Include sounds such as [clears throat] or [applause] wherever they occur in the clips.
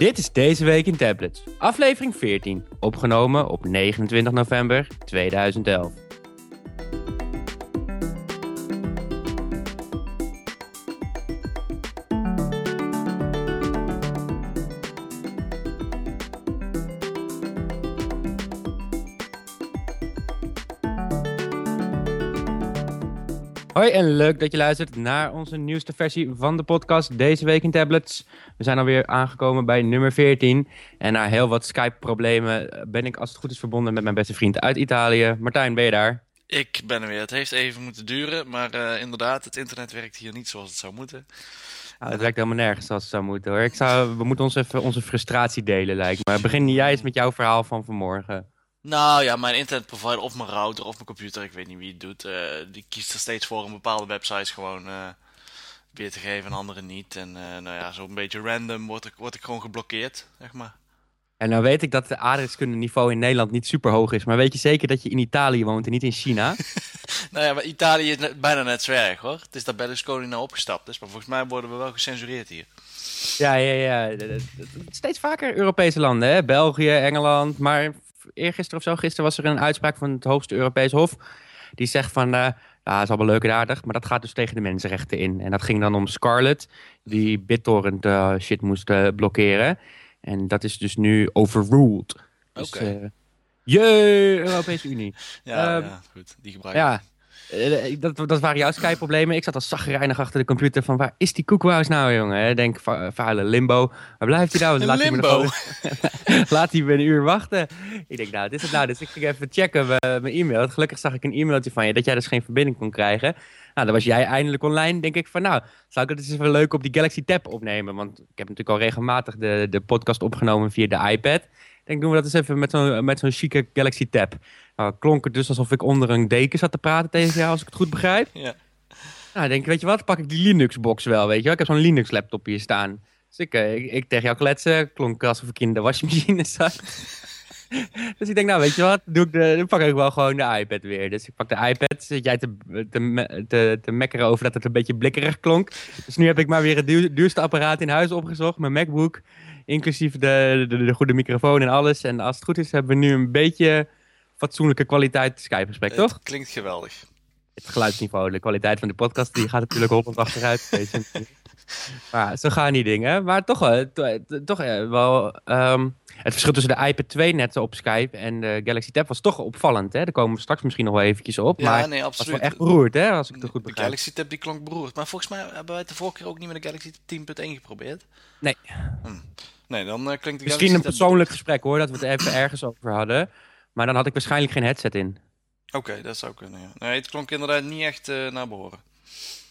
Dit is Deze Week in Tablets, aflevering 14, opgenomen op 29 november 2011. Hoi en leuk dat je luistert naar onze nieuwste versie van de podcast Deze Week in Tablets. We zijn alweer aangekomen bij nummer 14. En na heel wat Skype-problemen ben ik als het goed is verbonden met mijn beste vriend uit Italië. Martijn, ben je daar? Ik ben er weer. Het heeft even moeten duren, maar uh, inderdaad, het internet werkt hier niet zoals het zou moeten. Nou, het werkt helemaal nergens zoals het zou moeten hoor. Ik zou, we moeten ons even onze frustratie delen lijkt me. Begin jij eens met jouw verhaal van vanmorgen. Nou ja, mijn internetprovider of mijn router of mijn computer, ik weet niet wie het doet, uh, die kiest er steeds voor om bepaalde websites gewoon uh, weer te geven en andere niet. En uh, nou ja, zo'n beetje random word ik, word ik gewoon geblokkeerd, zeg maar. En nou weet ik dat de aardrijkskunde niveau in Nederland niet super hoog is, maar weet je zeker dat je in Italië woont en niet in China? [laughs] [laughs] nou ja, maar Italië is bijna net zo erg hoor. Het is dat Berlusconi nou opgestapt is, maar volgens mij worden we wel gecensureerd hier. Ja, ja, ja. Steeds vaker Europese landen, hè? België, Engeland, maar eergisteren of zo, gisteren was er een uitspraak van het hoogste Europees Hof. Die zegt van, uh, ja, dat is allemaal leuk en aardig, maar dat gaat dus tegen de mensenrechten in. En dat ging dan om Scarlett, die BitTorrent uh, shit moest uh, blokkeren. En dat is dus nu overruled. Oké. Okay. Dus, jee, Europese Unie. [laughs] ja, ja, goed. Die gebruiken Ja, dat, dat waren jouw Skype-problemen. Ik zat als zagrijnig achter de computer van waar is die koekwous nou, jongen? Denk, vuile limbo. Waar blijft hij nou? Laat limbo? Hij [laughs] Laat hij me een uur wachten. Ik denk, nou, dit is het nou. Dus ik ging even checken mijn e-mail. Gelukkig zag ik een e-mailtje van je dat jij dus geen verbinding kon krijgen. Nou, dan was jij eindelijk online. Denk ik van, nou, zou ik het eens even leuk op die Galaxy Tab opnemen? Want ik heb natuurlijk al regelmatig de, de podcast opgenomen via de iPad. Ik denk, doen we dat eens even met zo'n met zo'n chique Galaxy Tab. Nou, klonk het dus alsof ik onder een deken zat te praten tegen jou, als ik het goed begrijp. [laughs] Ja. Nou, denk ik, weet je wat, pak ik die Linux-box wel, weet je wel. Ik heb zo'n Linux-laptop hier staan. Dus ik, ik, ik, tegen jou kletsen, klonk alsof ik in de wasmachine [laughs] zat. [laughs] dus ik denk, nou, weet je wat, doe ik de, dan pak ik wel gewoon de iPad weer. Dus ik pak de iPad, zit jij te, te, te, te mekkeren over dat het een beetje blikkerig klonk. Dus nu heb ik maar weer het duur, duurste apparaat in huis opgezocht, mijn MacBook. Inclusief de, de, de goede microfoon en alles. En als het goed is, hebben we nu een beetje fatsoenlijke kwaliteit Skype-gesprek, toch? Klinkt geweldig. Het geluidsniveau, de kwaliteit van de podcast, die gaat natuurlijk hoppend [laughs] achteruit. maar zo gaan die dingen. Maar toch, toch wel... Um, het verschil tussen de iPad 2 netten op Skype en de Galaxy Tab was toch opvallend. Hè? Daar komen we straks misschien nog wel eventjes op. Ja, maar nee, absoluut. was wel echt beroerd, hè? Als ik het goed De begrijp. Galaxy Tab die klonk beroerd. Maar volgens mij hebben wij het de vorige keer ook niet met de Galaxy 10.1 geprobeerd. Nee. Hm. Nee, dan uh, klinkt de Misschien Galaxy een Tab- persoonlijk gesprek hoor, dat we het even [laughs] ergens over hadden. Maar dan had ik waarschijnlijk geen headset in. Oké, dat zou kunnen, ja. Nee, het klonk inderdaad niet echt uh, naar behoren.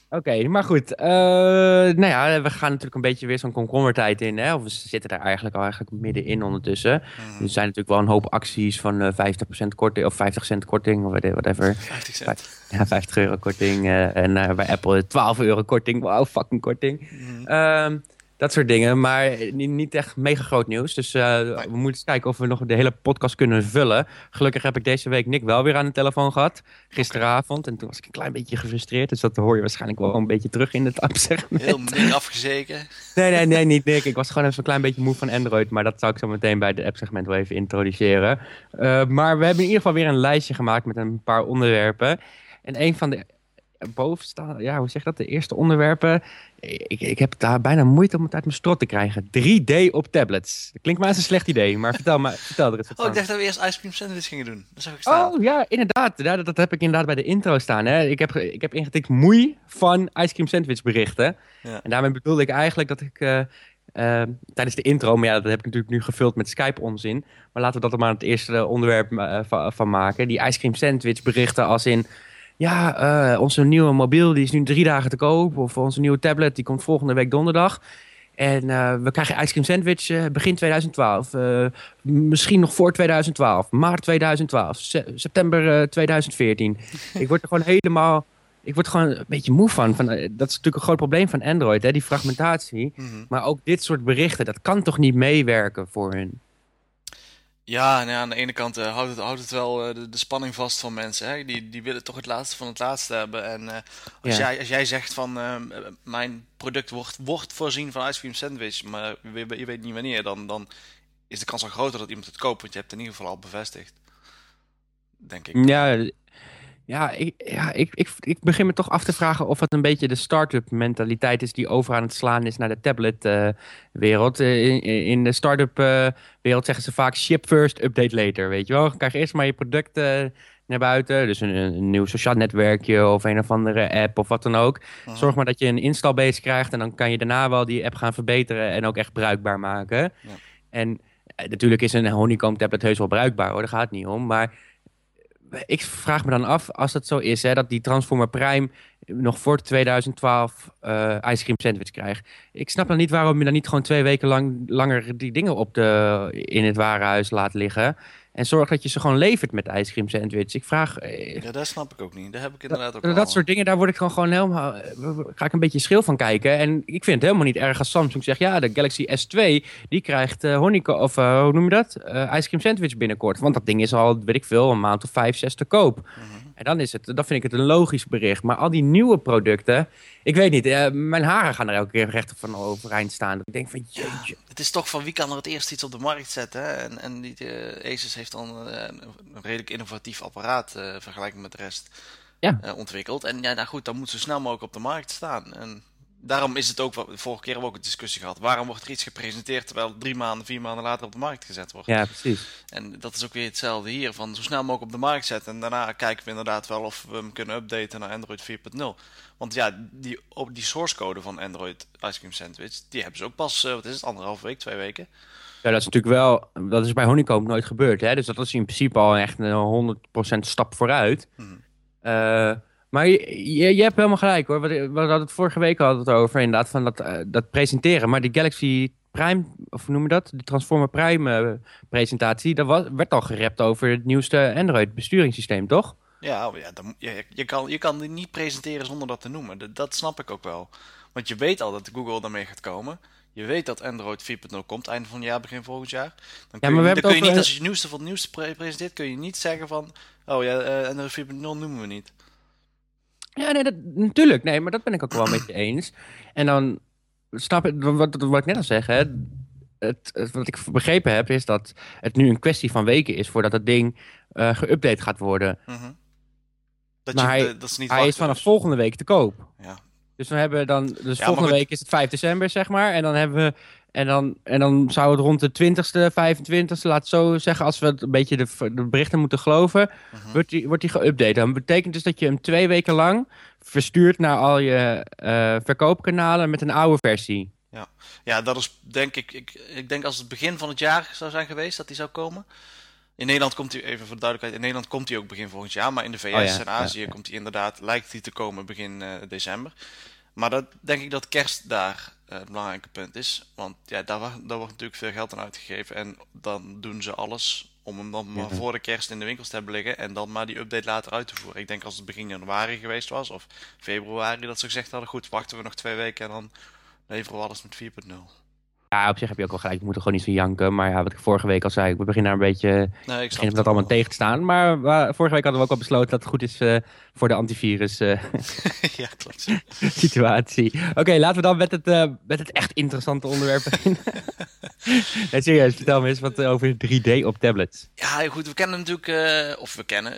Oké, maar goed. Uh, nou ja, we gaan natuurlijk een beetje weer zo'n komkommertijd in. Hè? Of we zitten daar eigenlijk al eigenlijk middenin ondertussen. Mhm. Er zijn natuurlijk wel een hoop acties van uh, 50% korting of 50 cent korting of whatever. 50 cent. [laughs] Ja, 50 euro korting. En bij Apple 12 euro korting. Wauw, fucking korting. Um, dat soort dingen, maar niet, echt mega groot nieuws. Dus uh, nee. we moeten eens kijken of we nog de hele podcast kunnen vullen. Gelukkig heb ik deze week Nick wel weer aan de telefoon gehad. Gisteravond. En toen was ik een klein beetje gefrustreerd. Dus dat hoor je waarschijnlijk wel een beetje terug in het [laughs] appsegment. Heel Nick afgezeken. Nee, nee, nee, [laughs] niet Nick. Ik was gewoon even een klein beetje moe van Android. Maar dat zou ik zo meteen bij de appsegment wel even introduceren. Uh, maar we hebben in ieder geval weer een lijstje gemaakt met een paar onderwerpen. En een van de bovenstaan, ja, hoe zeg dat? De eerste onderwerpen. Ik, ik heb daar bijna moeite om het uit mijn strot te krijgen. 3D op tablets. Dat klinkt maar als een slecht idee, maar vertel, maar, vertel er eens wat Oh, ik dacht dat we eerst Ice Cream Sandwich gingen doen. Dat zag ik staan. Oh, ja, inderdaad. Dat, dat heb ik inderdaad bij de intro staan. Hè. Ik, heb, ik heb ingetikt moei van Ice Cream Sandwich berichten. Ja. En daarmee bedoelde ik eigenlijk dat ik... Uh, uh, tijdens de intro, maar ja, dat heb ik natuurlijk nu gevuld met Skype-onzin. Maar laten we dat er maar het eerste onderwerp uh, van, van maken. Die Ice Cream Sandwich berichten als in ja, uh, onze nieuwe mobiel die is nu drie dagen te koop. Of onze nieuwe tablet die komt volgende week donderdag. En uh, we krijgen Ice Cream Sandwich uh, begin 2012. Uh, misschien nog voor 2012. Maart 2012. Se september 2014. ik word er gewoon helemaal... Ik word er gewoon een beetje moe van. van dat is natuurlijk een groot probleem van Android, hè, die fragmentatie. Mm -hmm. Maar ook dit soort berichten, dat kan toch niet meewerken voor hun? Ja, nou ja, aan de ene kant uh, houdt, het, houdt het wel uh, de, de, spanning vast van mensen. Hè? Die, die willen toch het laatste van het laatste hebben. En uh, als, ja. jij, als jij zegt van mijn product wordt, wordt voorzien van ice cream sandwich, maar je, je, weet niet wanneer, dan, dan is de kans al groter dat iemand het koopt. Want je hebt het in ieder geval al bevestigd. Denk ik. Ja, ja, ik, ja ik, ik, ik begin me toch af te vragen of het een beetje de start-up mentaliteit is die over aan het slaan is naar de tablet-wereld. Uh, in, in, de start-up uh, wereld zeggen ze vaak ship first, update later. Weet je wel, krijg eerst maar je product uh, naar buiten. Dus een, een, nieuw sociaal netwerkje of een of andere app of wat dan ook. Zorg maar dat je een installbase krijgt en dan kan je daarna wel die app gaan verbeteren en ook echt bruikbaar maken. Ja. En natuurlijk is een Honeycomb tablet heus wel bruikbaar hoor, daar gaat het niet om. Maar ik vraag me dan af, als dat zo is, hè, dat die Transformer Prime nog voor 2012 uh, cream sandwich krijgt. Ik snap dan niet waarom je dan niet gewoon twee weken lang langer die dingen op de, in het warenhuis laat liggen. En zorg dat je ze gewoon levert met ice cream sandwich. Ik vraag... Eh, ja, dat snap ik ook niet. Daar heb ik inderdaad ook Dat, dat soort dingen, daar word ik gewoon, gewoon helemaal... Eh, ga ik een beetje schil van kijken. En ik vind het helemaal niet erg als Samsung zegt... Ja, de Galaxy S2, die krijgt uh, honeycomb... Of uh, hoe noem je dat? Uh, ice cream sandwich binnenkort. Want dat ding is al, weet ik veel, een maand of vijf, zes te koop. Mhm. En dan, is het, dan vind ik het een logisch bericht. Maar al die nieuwe producten, ik weet niet, uh, mijn haren gaan er elke keer recht van overeind staan. Ik denk van jeetje. het is toch van wie kan er het eerst iets op de markt zetten. Hè? En, en die, uh, Asus heeft dan uh, een redelijk innovatief apparaat vergelijking met de rest ja. ontwikkeld. En ja, nou goed, dan moet zo snel mogelijk op de markt staan. En daarom is het ook, vorige keer hebben we ook een discussie gehad. Waarom wordt er iets gepresenteerd terwijl drie maanden, vier maanden later op de markt gezet wordt? Ja, precies. En dat is ook weer hetzelfde hier. Van zo snel mogelijk op de markt zetten. En daarna kijken we inderdaad wel of we hem kunnen updaten naar Android 4.0. Want ja, die, die source code van Android Ice Cream Sandwich, die hebben ze ook pas, uh, wat is het, anderhalve week, twee weken. Ja, dat is natuurlijk wel, dat is bij Honeycomb nooit gebeurd. Hè? Dus dat is in principe al echt een 100% stap vooruit. Hmm. Uh, maar je, je, hebt helemaal gelijk hoor. We, hadden het vorige week al het over inderdaad van dat, uh, dat presenteren. Maar die Galaxy Prime, of hoe noem je dat? De Transformer Prime uh, presentatie, dat was, werd al gerept over het nieuwste Android besturingssysteem, toch? Ja, oh ja dan, je, je, kan, je kan die niet presenteren zonder dat te noemen. Dat, dat snap ik ook wel. Want je weet al dat Google daarmee gaat komen. Je weet dat Android 4.0 komt, einde van het jaar, begin volgend jaar. Dan kun, ja, maar je, dan kun je niet, als je het nieuwste van het nieuwste presenteert, kun je niet zeggen van... Oh ja, uh, Android 4.0 noemen we niet. Ja, nee, dat, natuurlijk. Nee, maar dat ben ik ook wel met je eens. En dan snap ik, wat, wat ik net al zeg, hè, het, wat ik begrepen heb, is dat het nu een kwestie van weken is voordat het ding uh, geüpdate gaat worden. Mm -hmm. dat maar je, hij, dat is, niet hij is vanaf dus. volgende week te koop. Ja. Dus dan hebben we dan, dus volgende week is het 5 december, zeg maar. En dan hebben we en dan, en dan zou het rond de 20ste, 25ste, laat zo zeggen, als we het een beetje de, de berichten moeten geloven, mhm. wordt die, wordt die geüpdate. Dat betekent dus dat je hem twee weken lang verstuurt naar al je uh, verkoopkanalen met een oude versie. Ja. ja, dat is denk ik, ik, ik denk als het begin van het jaar zou zijn geweest dat die zou komen. In Nederland komt hij, even voor de duidelijkheid, in Nederland komt hij ook begin volgend jaar, maar in de VS oh en Azië komt hij inderdaad, lijkt hij te komen begin uh, december. Maar dat denk ik dat kerst daar het belangrijke punt is. Want ja, daar, daar wordt natuurlijk veel geld aan uitgegeven. En dan doen ze alles om hem dan maar voor de kerst in de winkels te hebben liggen. En dan maar die update later uit te voeren. Ik denk als het begin januari geweest was, of februari, dat ze gezegd hadden: goed, wachten we nog twee weken en dan leveren we alles met 4.0. Ja, op zich heb je ook wel gelijk. We moeten gewoon niet van janken. Maar ja, wat ik vorige week al zei, we beginnen daar een beetje nee, ik dat allemaal tegen te staan. Maar vorige week hadden we ook al besloten dat het goed is uh, voor de antivirus uh, [laughs] ja, klopt. [laughs] situatie. Oké, laten we dan met het, uh, met het echt interessante onderwerp [laughs] beginnen. nee, serieus, vertel me eens wat over 3D op tablets. Ja, goed, we kennen natuurlijk, of we kennen,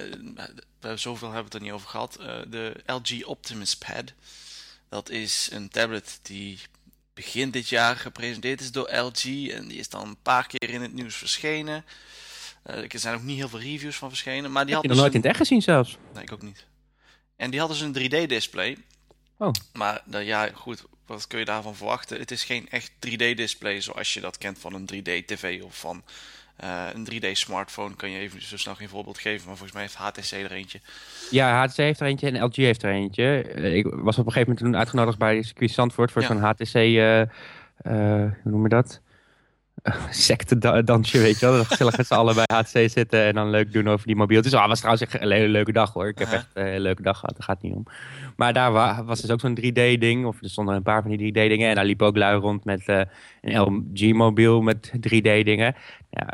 zoveel hebben we het er niet over gehad, de LG Optimus Pad. Dat is een tablet die begin dit jaar gepresenteerd is door LG. En die is dan een paar keer in het nieuws verschenen. Uh, er zijn ook niet heel veel reviews van verschenen. Maar die Heb had je nog dus nooit in het echt gezien zelfs? Nee, ik ook niet. En die hadden dus een 3D-display. Oh. Maar uh, ja, goed, wat kun je daarvan verwachten? Het is geen echt 3D-display zoals je dat kent van een 3D-tv of van uh, een 3D-smartphone. Kan je even zo snel geen voorbeeld geven, maar volgens mij heeft HTC er eentje. Ja, HTC heeft er eentje en LG heeft er eentje. Eh, ik was op een gegeven moment toen uitgenodigd bij circuit Zandvoort voor zo'n HTC, uh, hoe noem je dat? [laughs] secte dansje, weet je wel. Gezellig met z'n allen bij HTC zitten en dan leuk doen over die mobieltjes. Ah, was trouwens echt een hele leuke dag hoor. Ik heb echt een hele leuke dag gehad, daar gaat niet om. Maar daar was dus ook zo'n 3D-ding, of er stonden een paar van die 3D-dingen. En daar liep ook lui rond met uh, een LG-mobiel met 3D-dingen. Ja,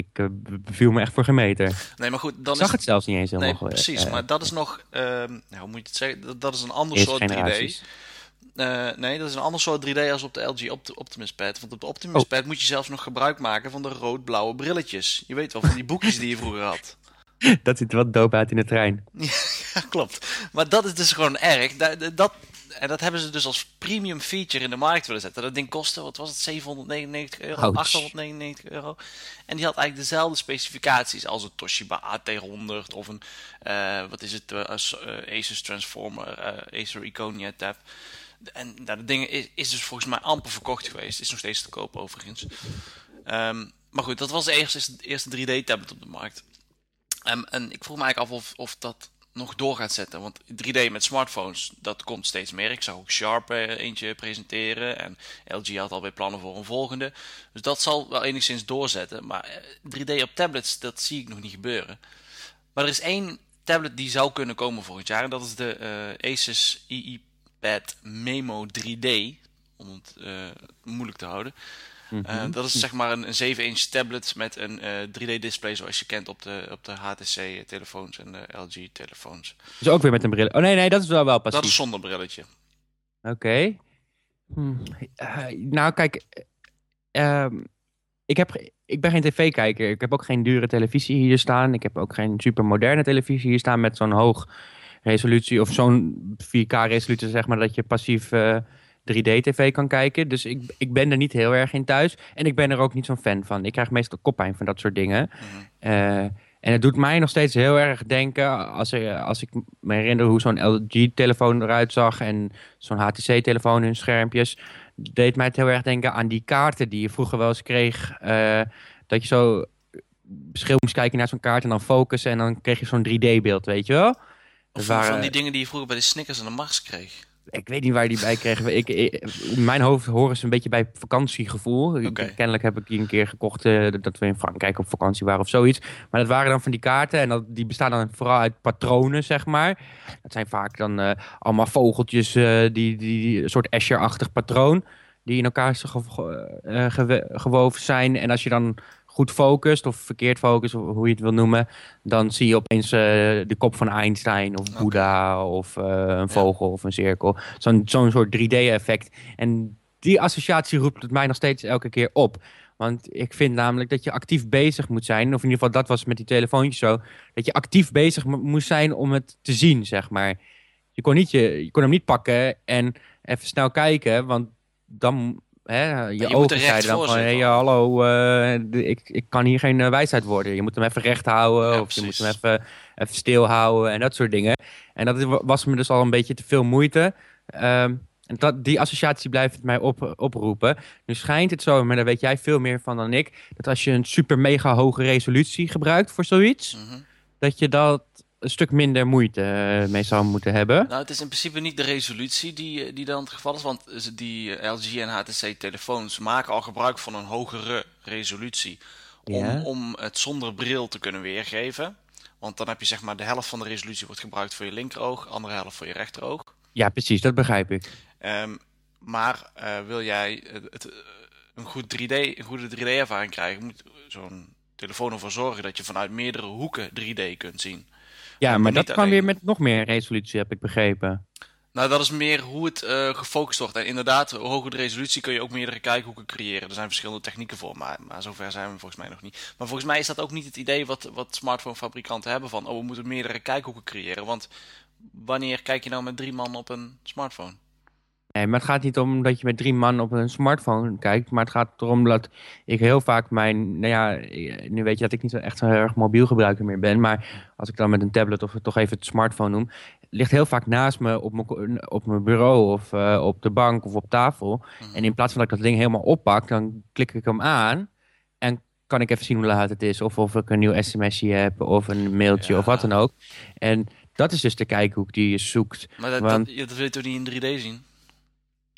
Ik uh, beviel me echt voor gemeter. Nee, maar goed, dan ik zag is... het zelfs niet eens helemaal. Nee, precies. maar dat is nog, uh, nou, hoe moet je het zeggen? Dat, is een ander soort 3D. Uh, nee, dat is een ander soort 3D als op de LG Optimus Pad. Want op de Optimus oh. Pad moet je zelfs nog gebruik maken van de rood-blauwe brilletjes. Je weet wel, van die boekjes die je vroeger had. [laughs] Dat ziet er wat dope uit in de trein. [laughs] ja, klopt. Maar dat is dus gewoon erg. Dat, dat, en dat hebben ze dus als premium feature in de markt willen zetten. Dat ding kostte, wat was het, 799 euro, Ouch. 899 euro. En die had eigenlijk dezelfde specificaties als een Toshiba AT100 of een, uh, wat is het, uh, Asus Transformer, uh, Acer Iconia Tab. En nou, dat ding is, is, dus volgens mij amper verkocht geweest. Is nog steeds te koop overigens. Um, maar goed, dat was de eerste, eerste 3D-tablet op de markt. Um, en ik vroeg me eigenlijk af of, of dat nog door gaat zetten. Want 3D met smartphones, dat komt steeds meer. Ik zag ook Sharp eh, eentje presenteren. En LG had alweer plannen voor een volgende. Dus dat zal wel enigszins doorzetten. Maar 3D eh, op tablets, dat zie ik nog niet gebeuren. Maar er is één tablet die zou kunnen komen volgend jaar. En dat is de uh, Asus Memo 3D. Om het moeilijk te houden. Mm dat is zeg maar een, een 7-inch tablet met een uh, eh, 3D-display zoals je kent op de, op de HTC-telefoons en de LG-telefoons. Dus ook weer met een bril. Oh nee, nee, dat is wel wel passief. Dat is zonder brilletje. Oké. Hm. Nou, kijk. Ehm, ik, heb, ik ben geen tv-kijker. Ik heb ook geen dure televisie hier staan. Ik heb ook geen super moderne televisie hier staan met zo'n hoog resolutie of zo'n 4K-resolutie, zeg maar, dat je passief 3D-tv kan kijken. Dus ik, ik ben er niet heel erg in thuis. En ik ben er ook niet zo'n fan van. Ik krijg meestal koppijn van dat soort dingen. Mhm. Eh, en het doet mij nog steeds heel erg denken, als, er, als ik me herinner hoe zo'n LG-telefoon eruit zag en zo'n HTC-telefoon hun schermpjes, deed mij het heel erg denken aan die kaarten die je vroeger wel eens kreeg. Uh, dat je zo schil moest kijken naar zo'n kaart en dan focussen en dan kreeg je zo'n 3D-beeld, weet je wel? Of waren, van die dingen die je vroeger bij de Snickers en de Mars kreeg. Ik weet niet waar die bij kreeg. Ik, in mijn hoofd horen ze een beetje bij vakantiegevoel. Kennelijk heb ik die een keer gekocht uh, dat we in Frankrijk op vakantie waren of zoiets. Maar dat waren dan van die kaarten en dat, die bestaan dan vooral uit patronen, zeg maar. Dat zijn vaak dan uh, allemaal vogeltjes, uh, die, die, die, een soort Escher-achtig patroon. Die in elkaar gewoven zijn. En als je dan goed focust of verkeerd focust, of hoe je het wil noemen, dan zie je opeens uh, de kop van Einstein of Boeddha of uh, een vogel of een cirkel. Zo'n zo'n soort 3D-effect. En die associatie roept het mij nog steeds elke keer op. Want ik vind namelijk dat je actief bezig moet zijn, of in ieder geval dat was met die telefoontjes zo, dat je actief bezig moest zijn om het te zien, zeg maar. Je kon, niet je, je kon hem niet pakken en even snel kijken, want dan Hè, je, je ogen zeiden dan van, hey, hallo, uh, ik, ik kan hier geen uh, wijsheid worden. Je moet hem even recht houden of je moet hem even, even stil houden en dat soort dingen. En dat was me dus al een beetje te veel moeite. Um, en dat, die associatie blijft het mij op, oproepen. Nu schijnt het zo, maar daar weet jij veel meer van dan ik, dat als je een super mega hoge resolutie gebruikt voor zoiets, mm -hmm. dat je dat een stuk minder moeite uh, mee zou moeten hebben. Nou, het is in principe niet de resolutie die, eh, die dan het geval is, want die eh, LG en HTC telefoons maken al gebruik van een hogere resolutie om, om het zonder bril te kunnen weergeven. Want dan heb je zeg maar de helft van de resolutie wordt gebruikt voor je linkeroog, andere helft voor je rechteroog. Ja, precies, dat begrijp ik. Um, maar uh, wil jij het, een, goed 3D, een goede 3D-ervaring krijgen, moet zo'n telefoon ervoor zorgen dat je vanuit meerdere hoeken 3D kunt zien. Ja, maar dat kan weer met nog meer resolutie, heb ik begrepen. Nou, dat is meer hoe het uh, gefocust wordt. En inderdaad, hoger de resolutie kun je ook meerdere kijkhoeken creëren. Er zijn verschillende technieken voor, maar, maar zover zijn we volgens mij nog niet. Maar volgens mij is dat ook niet het idee wat, wat smartphonefabrikanten hebben van... oh, we moeten meerdere kijkhoeken creëren. Want wanneer kijk je nou met drie man op een smartphone? Nee, maar het gaat niet om dat je met drie man op een smartphone kijkt. Maar het gaat erom dat ik heel vaak mijn... Nou ja, nu weet je dat ik niet echt zo heel erg mobiel gebruiker meer ben. Maar als ik dan met een tablet of toch even het smartphone noem... ligt heel vaak naast me op mijn, op mijn bureau of uh, op de bank of op tafel. Mhm. En in plaats van dat ik dat ding helemaal oppak, dan klik ik hem aan... En kan ik even zien hoe laat het is. Of of ik een nieuw sms'je heb of een mailtje of wat dan ook. En dat is dus de kijkhoek die je zoekt. Maar dat, Want, dat, dat wil je toch niet in 3D zien?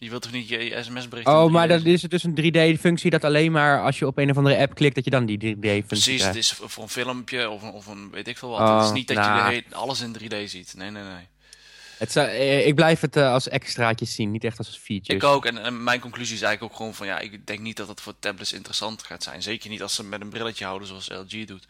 Je wilt toch niet je sms-bericht... Oh, maar dat is dus een 3D-functie dat alleen maar als je op een of andere app klikt, dat je dan die 3D-functie Precies, het is voor een filmpje of, of een weet ik veel wat. het is oh, niet dat je nou. alles in 3D ziet. Nee, nee, nee. Het zou- eh, ik blijf het eh, als extraatjes zien, niet echt als features. Ik ook. En, en mijn conclusie is eigenlijk ook gewoon van ja, ik denk niet dat het voor tablets interessant gaat zijn. Zeker niet als ze met een brilletje houden zoals LG doet.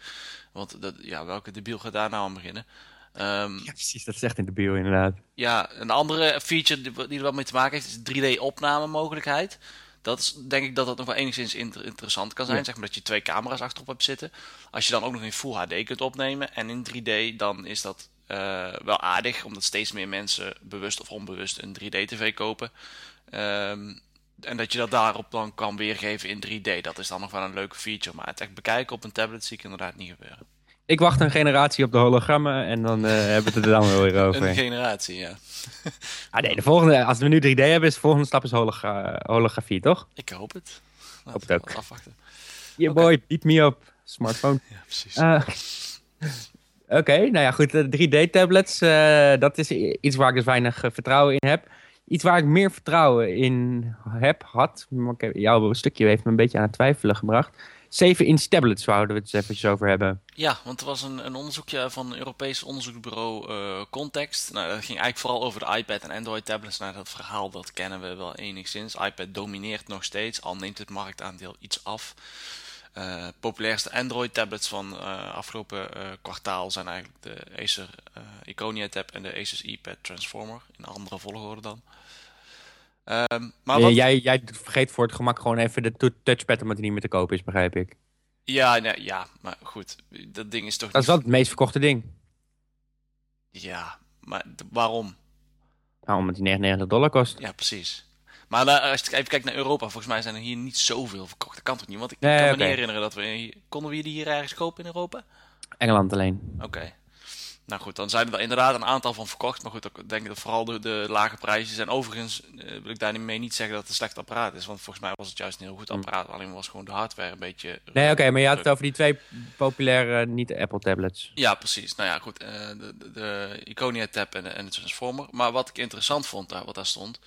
Want dat, ja, welke debiel gaat daar nou aan beginnen? Ehm, Ja, precies, dat echt in de bio inderdaad. ja, een andere feature die, er wel mee te maken heeft, is 3D-opname mogelijkheid. Dat is, denk ik dat dat nog wel enigszins inter- interessant kan zijn. Ja. Zeg maar dat je twee camera's achterop hebt zitten. Als je dan ook nog in Full HD kunt opnemen en in 3D, dan is dat eh, wel aardig. Omdat steeds meer mensen bewust of onbewust een 3D-tv kopen. Ehm, en dat je dat daarop dan kan weergeven in 3D. Dat is dan nog wel een leuke feature. Maar het echt bekijken op een tablet zie ik inderdaad niet gebeuren. Ik wacht een generatie op de hologrammen en dan eh, [laughs] hebben we het er dan wel weer Een over. generatie, ja. Ah nee, de volgende, als we nu 3D hebben, is de volgende stap is hologra holografie, toch? Ik hoop het. Hoop Laten het we ook. Afwachten. Oké. boy, beat me up. Smartphone. Ja, precies. Eh, [laughs] Oké, nou ja, goed. de 3D-tablets, eh, dat is iets waar ik dus weinig vertrouwen in heb. Iets waar ik meer vertrouwen in heb, had, maar ik heb- jouw stukje heeft me een beetje aan het twijfelen gebracht. 7-inch tablets zouden we het eens eventjes over hebben. Ja, want er was een, een onderzoekje van Europees onderzoeksbureau eh, Context. Nou, dat ging eigenlijk vooral over de iPad en Android tablets. Nou, dat verhaal dat kennen we wel enigszins. iPad domineert nog steeds, al neemt het marktaandeel iets af. Eh, populairste Android tablets van eh, afgelopen kwartaal zijn eigenlijk de Acer Iconia Tab en de Asus iPad Transformer. In andere volgorde dan. Ehm, maar wat, jij, jij vergeet voor het gemak gewoon even de to- touchpad omdat die niet meer te kopen is, begrijp ik. ja, nee, ja, maar goed. Dat ding is toch Dat is wel het meest verkochte ding. Ja, maar waarom? Nou, omdat die 99 dollar kost. Ja, precies. Maar als je even kijkt naar Europa, volgens mij zijn er hier niet zoveel verkocht. Dat kan toch niet? Want ik Nee, kan me niet herinneren dat we... Konden we die hier ergens kopen in Europa? Engeland alleen. Oké. Nou goed, dan zijn er wel inderdaad een aantal van verkocht. Maar goed, ik denk dat vooral de, de lage prijzen zijn. Overigens eh, wil ik daarmee niet zeggen dat het een slecht apparaat is. Want volgens mij was het juist een heel goed apparaat. Alleen was gewoon de hardware een beetje... Hm. Nee, oké, maar je had het over die twee populaire niet-Apple tablets. Ja, precies. Nou ja, goed. eh, de, de, de Iconia Tab en de, en de Transformer. Maar wat ik interessant vond daar, wat daar stond,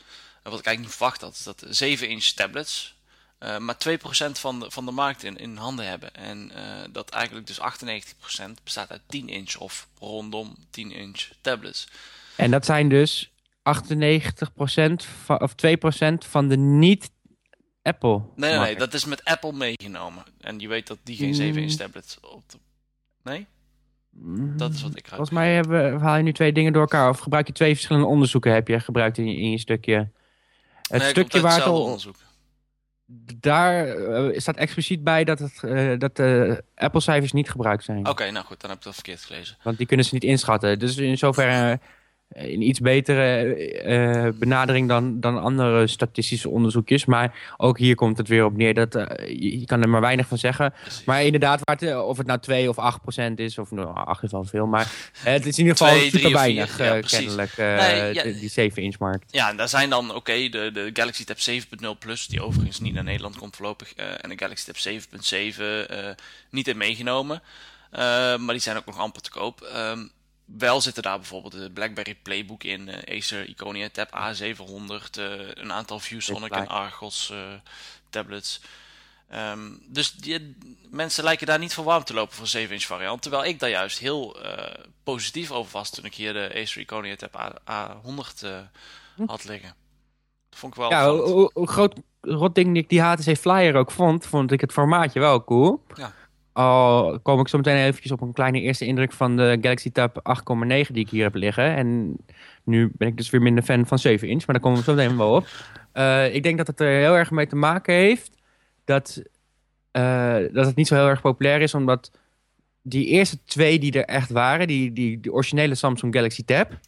en wat ik eigenlijk niet verwacht had, is dat 7-inch tablets eh, maar 2% van de, van de markt in, in handen hebben. En eh, dat eigenlijk dus 98% bestaat uit 10-inch of rondom 10-inch tablets. En dat zijn dus 98% van, of 2% van de niet-Apple. Nee, nee, nee, markt. dat is met Apple meegenomen. En je weet dat die geen 7-inch Mm. tablet op de... Nee? Mm, Dat is wat ik ga Volgens mij hebben, haal je nu twee dingen door elkaar. Of gebruik je twee verschillende onderzoeken heb je gebruikt in je, in je stukje. Het Nee, stukje waar het al, onderzoek. Daar eh, staat expliciet bij dat, het, eh, dat de Apple-cijfers niet gebruikt zijn. Oké, nou goed, dan heb ik dat verkeerd gelezen. Want die kunnen ze niet inschatten. Dus in zoverre een iets betere eh, benadering dan, dan andere statistische onderzoekjes. Maar ook hier komt het weer op neer dat eh, je, je kan er maar weinig van zeggen. Precies. Maar inderdaad, waar het, eh, of het nou 2 of 8 procent is, of nou, 8 is wel veel, maar eh, het is in ieder geval Twee, drie super of vier, weinig, ja, eh, kennelijk, eh, Nee, ja, die 7-inch markt. Ja, en daar zijn dan, oké, de, de Galaxy Tab 7.0 Plus, die overigens niet naar Nederland komt voorlopig, eh, en de Galaxy Tab 7.7 eh, niet in meegenomen. Eh, maar die zijn ook nog amper te koop. Ehm, wel zitten daar bijvoorbeeld de BlackBerry Playbook in, eh, Acer Iconia Tab A700, eh, een aantal ViewSonic en Argos eh, tablets. Ehm, dus die, mensen lijken daar niet voor warm te lopen voor 7-inch variant. Terwijl ik daar juist heel positief over was toen ik hier de Acer Iconia Tab A, A100 eh, had liggen. Dat vond ik wel Ja, hoe, groot rot ding ik die HTC Flyer ook vond, vond ik het formaatje wel cool. Ja. Al kom ik zo meteen eventjes op een kleine eerste indruk van de Galaxy Tab 8,9 die ik hier heb liggen. En nu ben ik dus weer minder fan van 7 inch, maar daar komen we zo meteen wel op. Eh, ik denk dat het er heel erg mee te maken heeft dat, eh, dat het niet zo heel erg populair is, omdat die eerste twee die er echt waren, die, die, die originele Samsung Galaxy Tab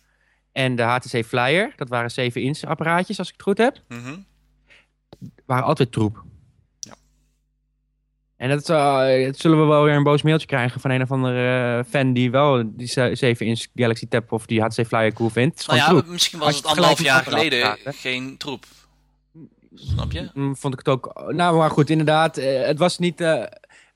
en de HTC Flyer, dat waren 7 inch apparaatjes als ik het goed heb Mhm. waren altijd troep. En dat, eh, dat zullen we wel weer een boos mailtje krijgen van een of andere eh, fan die wel die 7-inch Galaxy Tab of die HTC Flyer cool vindt. Nou ja, troep. misschien was het anderhalf jaar geleden geen troep. Snap je? Mm, Vond ik het ook. Nou, maar goed, inderdaad. eh, het, was niet, eh,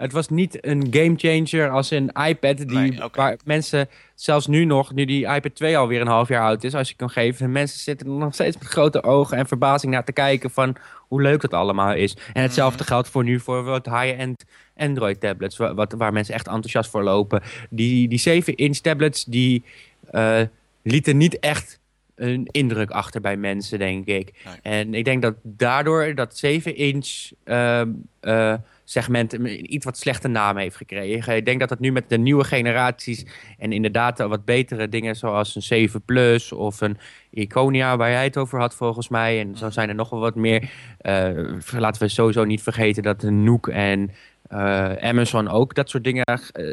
het was niet een gamechanger als een iPad. Die, Nee. Waar mensen, zelfs nu nog, nu die iPad 2 alweer een half jaar oud is, als je kan geven. Mensen zitten er nog steeds met grote ogen en verbazing naar te kijken van hoe leuk dat allemaal is. En hetzelfde geldt voor nu voor wat high-end Android tablets, wat, waar mensen echt enthousiast voor lopen. Die, die 7-inch tablets, die eh, lieten niet echt een indruk achter bij mensen, denk ik. En ik denk dat daardoor dat 7-inch uh, uh, segment een iets wat slechte naam heeft gekregen. Ik denk dat het nu met de nieuwe generaties en inderdaad wat betere dingen zoals een 7 Plus of een Iconia waar jij het over had volgens mij. En zo zijn er nog wel wat meer. Uh, laten we sowieso niet vergeten dat de Nook en uh, Amazon ook dat soort dingen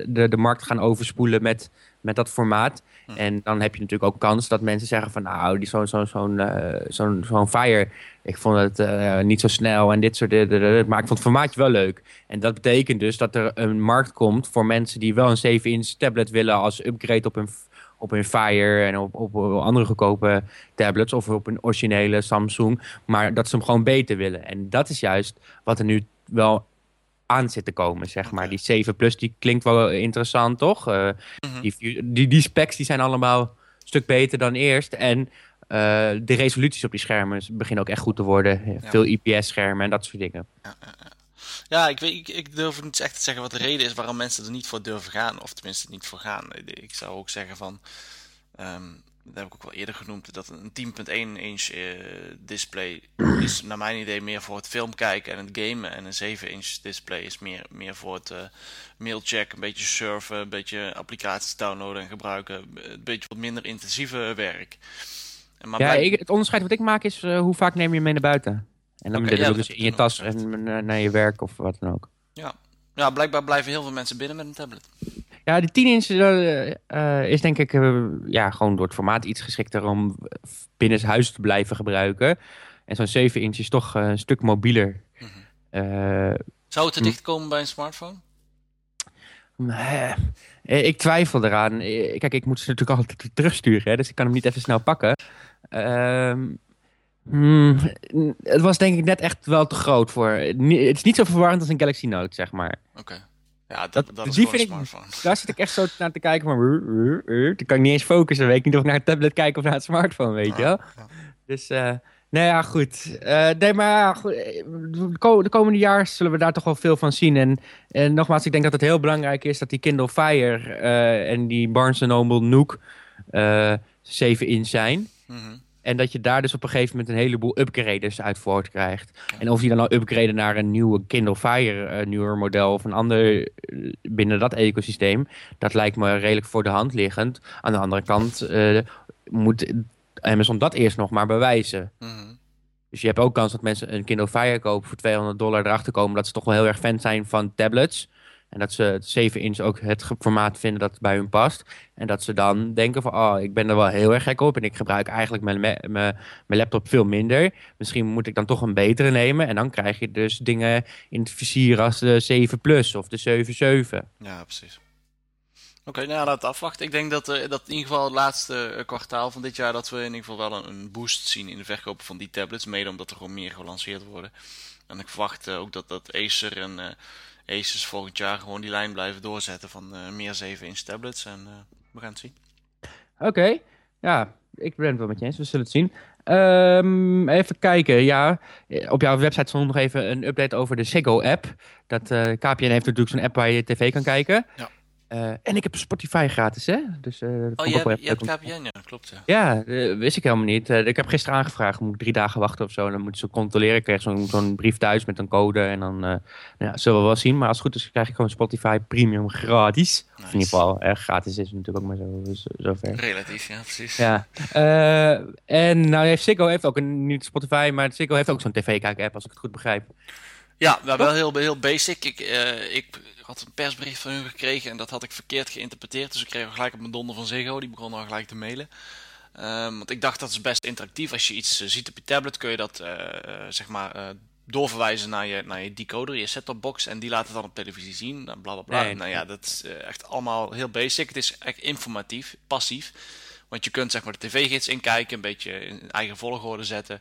de, de markt gaan overspoelen met, met dat formaat. Hm. En dan heb je natuurlijk ook kans dat mensen zeggen van nou, die zo'n zo'n zo'n uh, zo'n Fire, ik vond het uh, niet zo snel en dit soort dingen, maar ik vond het formaatje wel leuk. En dat betekent dus dat er een markt komt voor mensen die wel een 7-inch tablet willen als upgrade op hun, op hun Fire en op, op, op andere goedkope tablets of op een originele Samsung, maar dat ze hem gewoon beter willen. En dat is juist wat er nu wel aan zit te komen, zeg maar. Die 7 Plus, die klinkt wel interessant, toch? Uh, die, die, die, specs die zijn allemaal een stuk beter dan eerst. En uh, de resoluties op die schermen beginnen ook echt goed te worden. Veel IPS-schermen en dat soort dingen. Ja, ja ik, weet, ik, ik, durf niet echt te zeggen wat de reden is waarom mensen er niet voor durven gaan. Of tenminste niet voor gaan. Ik zou ook zeggen van... Um, dat heb ik ook wel eerder genoemd, dat een 10.1 inch uh, display [clears throat] is naar mijn idee meer voor het film kijken en het gamen. En een 7 inch display is meer, meer voor het uh, mailcheck, een beetje surfen, een beetje applicaties downloaden en gebruiken. Een beetje wat minder intensieve werk. Maar ja, ik, het onderscheid wat ik maak is uh, hoe vaak neem je mee naar buiten. En dan okay, ja, dus in je tas en naar je werk of wat dan ook. Ja. ja, blijkbaar blijven heel veel mensen binnen met een tablet. Ja, die 10 inch uh, is denk ik uh, ja, gewoon door het formaat iets geschikter om binnen huis te blijven gebruiken. En zo'n 7 inch is toch een stuk mobieler. Mm -hmm. Zou het te dicht komen bij een smartphone? ik twijfel eraan. Kijk, ik moet ze natuurlijk [laughs] altijd terugsturen, hè, dus ik kan hem niet even snel pakken. Ehm, hmm, het was denk ik net echt wel te groot voor. Het is niet zo verwarrend als een Galaxy Note, zeg maar. Oké. Ja, dat, dat, is die vind ik, Daar zit ik echt zo naar te kijken van... Dan kan ik niet eens focussen. weet ik niet of ik naar een tablet kijk of naar het smartphone, weet je wel. Dus, uh, nou ja, goed. Uh, nee, maar goed, eh, de komende jaar zullen we daar toch wel veel van zien. En, en nogmaals, ik denk dat het heel belangrijk is dat die Kindle Fire uh, en die Barnes Noble Nook 7 in zijn. Mm -hmm. En dat je daar dus op een gegeven moment een heleboel upgrades uit voort krijgt. En of je dan nou upgraden naar een nieuwe Kindle Fire, een nieuwer model of een ander eh, binnen dat ecosysteem. Dat lijkt me redelijk voor de hand liggend. Aan de andere kant uh, moet Amazon dat eerst nog maar bewijzen. Mhm. Dus je hebt ook kans dat mensen een Kindle Fire kopen voor 200 dollar erachter komen dat ze toch wel heel erg fan zijn van tablets. En dat ze het 7 inch ook het formaat vinden dat bij hun past. En dat ze dan denken van, oh, ik ben er wel heel erg gek op. En ik gebruik eigenlijk mijn, mijn, mijn laptop veel minder. Misschien moet ik dan toch een betere nemen. En dan krijg je dus dingen in het vizier als de 7 Plus of de 7-7. Ja, precies. Oké, nou laten we afwachten. Ik denk dat, uh, dat in ieder geval het laatste eh, kwartaal van dit jaar... dat we in ieder geval wel een, een, boost zien in de verkoop van die tablets. Mede omdat er gewoon meer gelanceerd worden. En ik verwacht uh, ook dat, dat Acer en Asus volgend jaar gewoon die lijn blijven doorzetten van uh, meer 7-inch tablets. En uh, we gaan het zien. Oké, ja, ik ben het wel met je eens. We zullen het zien. Um, even kijken, ja. Op jouw website stond nog even een update over de Sego-app. Dat uh, KPN heeft natuurlijk zo'n app waar je tv kan kijken. Ja. Uh, en ik heb Spotify gratis, hè? Dus, uh, oh, je, hebt, je hebt KPN, ja, klopt. Ja, ja uh, wist ik helemaal niet. ik heb gisteren aangevraagd, moet ik drie dagen wachten of zo. En dan moeten ze controleren. Ik krijg zo'n zo'n brief thuis met een code. En dan nou ja, zullen we wel zien. Maar als het goed is, krijg ik gewoon Spotify Premium gratis. Nice. In ieder geval, gratis is natuurlijk ook maar zo, zo ver. Relatief, ja, precies. Ja. en nou, heeft Ziggo heeft ook een, niet Spotify, maar Ziggo heeft ook zo'n tv-kijk-app, als ik het goed begrijp. Ja, wel heel, heel basic. Ik, ik had een persbericht van hun gekregen en dat had ik verkeerd geïnterpreteerd. Dus ik kreeg gelijk op mijn donder van Ziggo. Die begon al gelijk te mailen. Um, want ik dacht dat is best interactief. Als je iets uh, ziet op je tablet kun je dat uh, uh, zeg maar doorverwijzen naar je, naar je decoder, je set-top box. En die laat het dan op televisie zien. Bla bla bla. Nee, nou ja, dat is echt allemaal heel basic. Het is echt informatief, passief. Want je kunt zeg maar de tv-gids inkijken, een beetje in eigen volgorde zetten.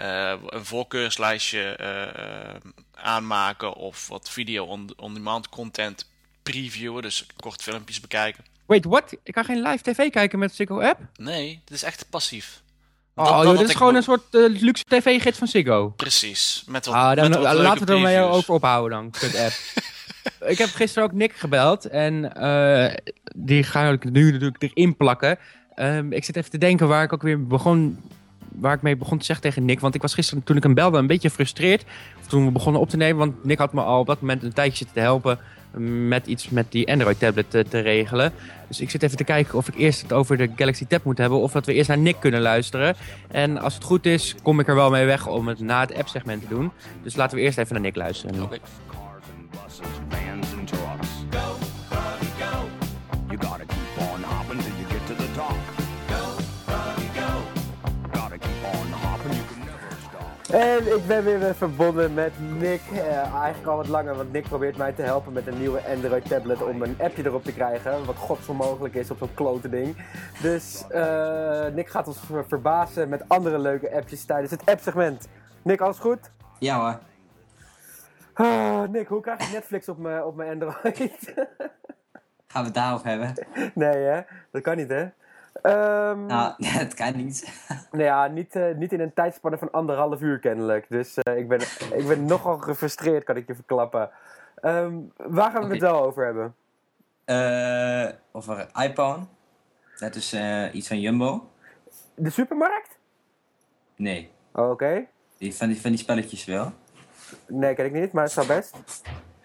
Uh, een voorkeurslijstje uh, aanmaken of wat video on-demand content previewen. Dus kort filmpjes bekijken. Wait, what? Ik kan geen live tv kijken met Ziggo app? Nee, het is echt passief. Oh, dat, dit is gewoon een soort uh, luxe tv-gids van Ziggo. Precies. Met wat, ah, dan, met wat laten we er maar over ophouden dan, [laughs] kut app. ik heb gisteren ook Nick gebeld en uh, die ga ik nu natuurlijk erin plakken. Ehm, ik zit even te denken waar ik ook weer begon, waar ik mee begon te zeggen tegen Nick. Want ik was gisteren, toen ik hem belde, een beetje gefrustreerd. Toen we begonnen op te nemen, want Nick had me al op dat moment een tijdje zitten te helpen met iets met die Android-tablet te, te, regelen. Dus ik zit even te kijken of ik eerst het over de Galaxy Tab moet hebben... of dat we eerst naar Nick kunnen luisteren. En als het goed is, kom ik er wel mee weg om het na het app-segment te doen. Dus laten we eerst even naar Nick luisteren. En ik ben weer eh, verbonden met Nick. Eh, eigenlijk al wat langer, want Nick probeert mij te helpen met een nieuwe Android tablet om een appje erop te krijgen. Wat godsonmogelijk is op zo'n klote ding. Dus eh, Nick gaat ons ver- verbazen met andere leuke appjes tijdens het app-segment. Nick, alles goed? Ja hoor. Ah, Nick, hoe krijg ik Netflix op mijn op mijn Android? [laughs] Gaan we het daarover hebben? nee, hè? Dat kan niet, hè? Ehm Nou, [laughs] het kan niet. Nou ja, niet, eh, niet in een tijdspanne van anderhalf uur kennelijk. Dus eh, ik, ben, ik ben nogal gefrustreerd, kan ik je verklappen. Ehm, waar gaan we het wel over hebben? Eh over iPhone. Dat is iets van Jumbo. De supermarkt? Nee. Oh, Oké. Die, van, die, van die spelletjes wel. Nee, ken ik niet, maar het zou best.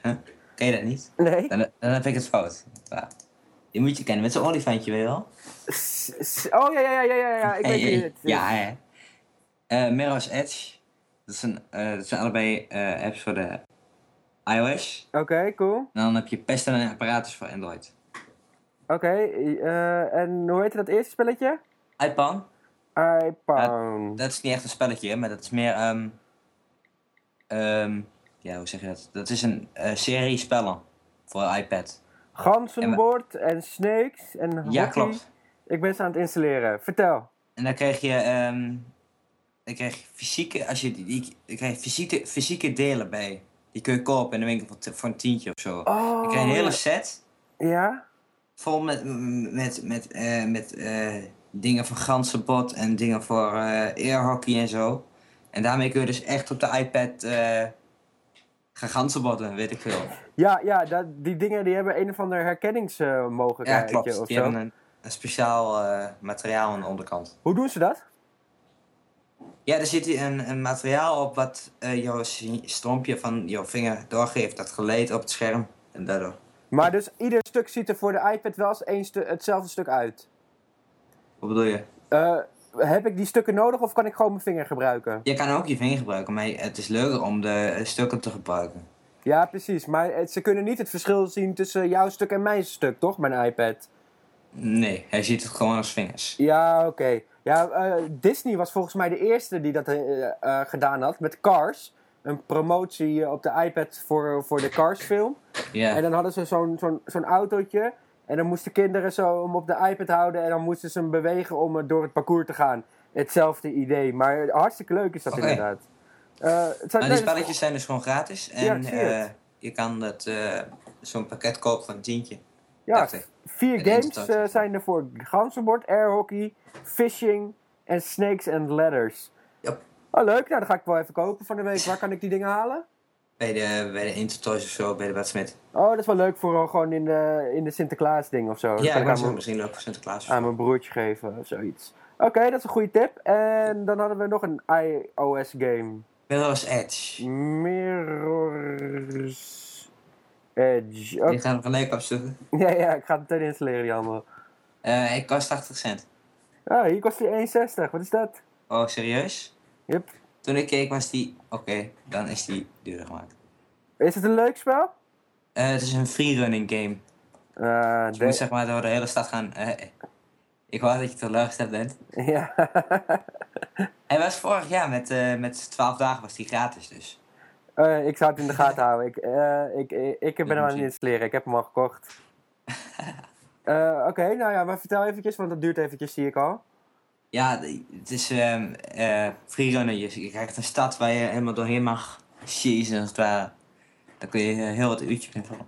Huh? Ken je dat niet? Nee. Dan, dan heb ik het fout. Ja. Die moet je kennen, met zo'n olifantje weet je wel. Oh ja, ja, ja, ja, ja, ja. Ik weet hey, het. Ja, hè. Eh Mirror's Edge. Dat zijn, eh, dat zijn allebei eh, apps voor de iOS. Oké, cool. En dan heb je pesten en apparatus voor Android. Oké, en hoe heet dat eerste spelletje? iPhone, iPhone. dat is niet echt een spelletje, maar dat is meer... ehm, ja, hoe zeg je dat? Dat is een serie spellen voor iPad. Ganzenbord en snakes en hockey. Ja, klopt. Ik ben ze aan het installeren. Vertel. En dan krijg je, ehm dan krijg je fysieke, als je die, dan krijg je fysieke, fysieke delen bij. Die kun je kopen in de winkel voor, voor een tientje of zo. Oh, Dan krijg je een hele set Ja? vol met, met, met, eh, met eh, dingen van ganzenbot en dingen voor airhockey en zo. En daarmee kun je dus echt op de iPad gaan ganzenbotten, weet ik veel. Ja, ja dat, die dingen die hebben een of ander Ja, herkenningsmogelijkheidje klopt. of Die zo. hebben een, een speciaal eh, materiaal aan de onderkant. Hoe doen ze dat? Ja, er zit een, een materiaal op wat eh, jouw strompje van jouw vinger doorgeeft. Dat geleed op het scherm. En daardoor. Maar dus ieder stuk ziet er voor de iPad wel eens één stu- hetzelfde stuk uit. Wat bedoel je? Eh, heb ik die stukken nodig of kan ik gewoon mijn vinger gebruiken? Je kan ook je vinger gebruiken, maar het is leuker om de stukken te gebruiken. Ja, precies. Maar ze kunnen niet het verschil zien tussen jouw stuk en mijn stuk, toch? Mijn iPad. Nee, hij ziet het gewoon als vingers. Ja, oké. Ja, eh, Disney was volgens mij de eerste die dat eh, eh, gedaan had met Cars. Een promotie op de iPad voor, voor de Cars film. Ja, En dan hadden ze zo'n zo'n zo'n autootje. En dan moesten kinderen zo hem op de iPad houden. En dan moesten ze hem bewegen om door het parcours te gaan. Hetzelfde idee. Maar hartstikke leuk is dat inderdaad. Eh, het zijn, maar die spelletjes zijn dus gewoon gratis. En je kan dat, zo'n pakket kopen van een tientje. Ja, vier games eh, zijn er voor ganzenbord, airhockey, fishing en snakes and ladders. Yep. Oh, leuk. Nou, dan ga ik wel even kopen van de week. Waar kan ik die dingen halen? Bij de, bij de Intertoys of zo, bij de Bad Smith. Oh, dat is wel leuk voor eh, gewoon in de, in de Sinterklaas ding of zo. Ja, kan ik misschien leuk voor Sinterklaas. of aan mijn broertje geven of zoiets. Oké, dat is een goede tip. En dan hadden we nog een iOS game. Mirror's Edge. Mirror's Edge. Oké. Die gaan we gelijk opzoeken. [laughs] Ja, ja, ik ga het meteen installeren, die. Eh ik kost 80 cent. Ah, hier kost die 1,60. Wat is dat? Oh, serieus? Yep. Toen ik keek was die... Oké, dan is die duurder gemaakt. Is het een leuk spel? Eh, het is een freerunning game. Eh, Dus je de- moet zeg maar door de hele stad gaan. Eh, ik wou dat je teleurgesteld bent. Ja. [laughs] Hij was vorig jaar met, eh, met 12 dagen was die gratis dus. Eh, ik zou het in de gaten [laughs] houden. Ik, eh, ik, ik, ik ben hem aan het installeren. Ik heb hem al gekocht. [laughs] Eh, Oké, nou ja, maar vertel eventjes, want dat duurt eventjes, zie ik al. Ja, het is ehm eh freerunner. Je, je krijgt een stad waar je helemaal doorheen mag chasen als het ware. Dan kun je heel wat uurtjes invullen.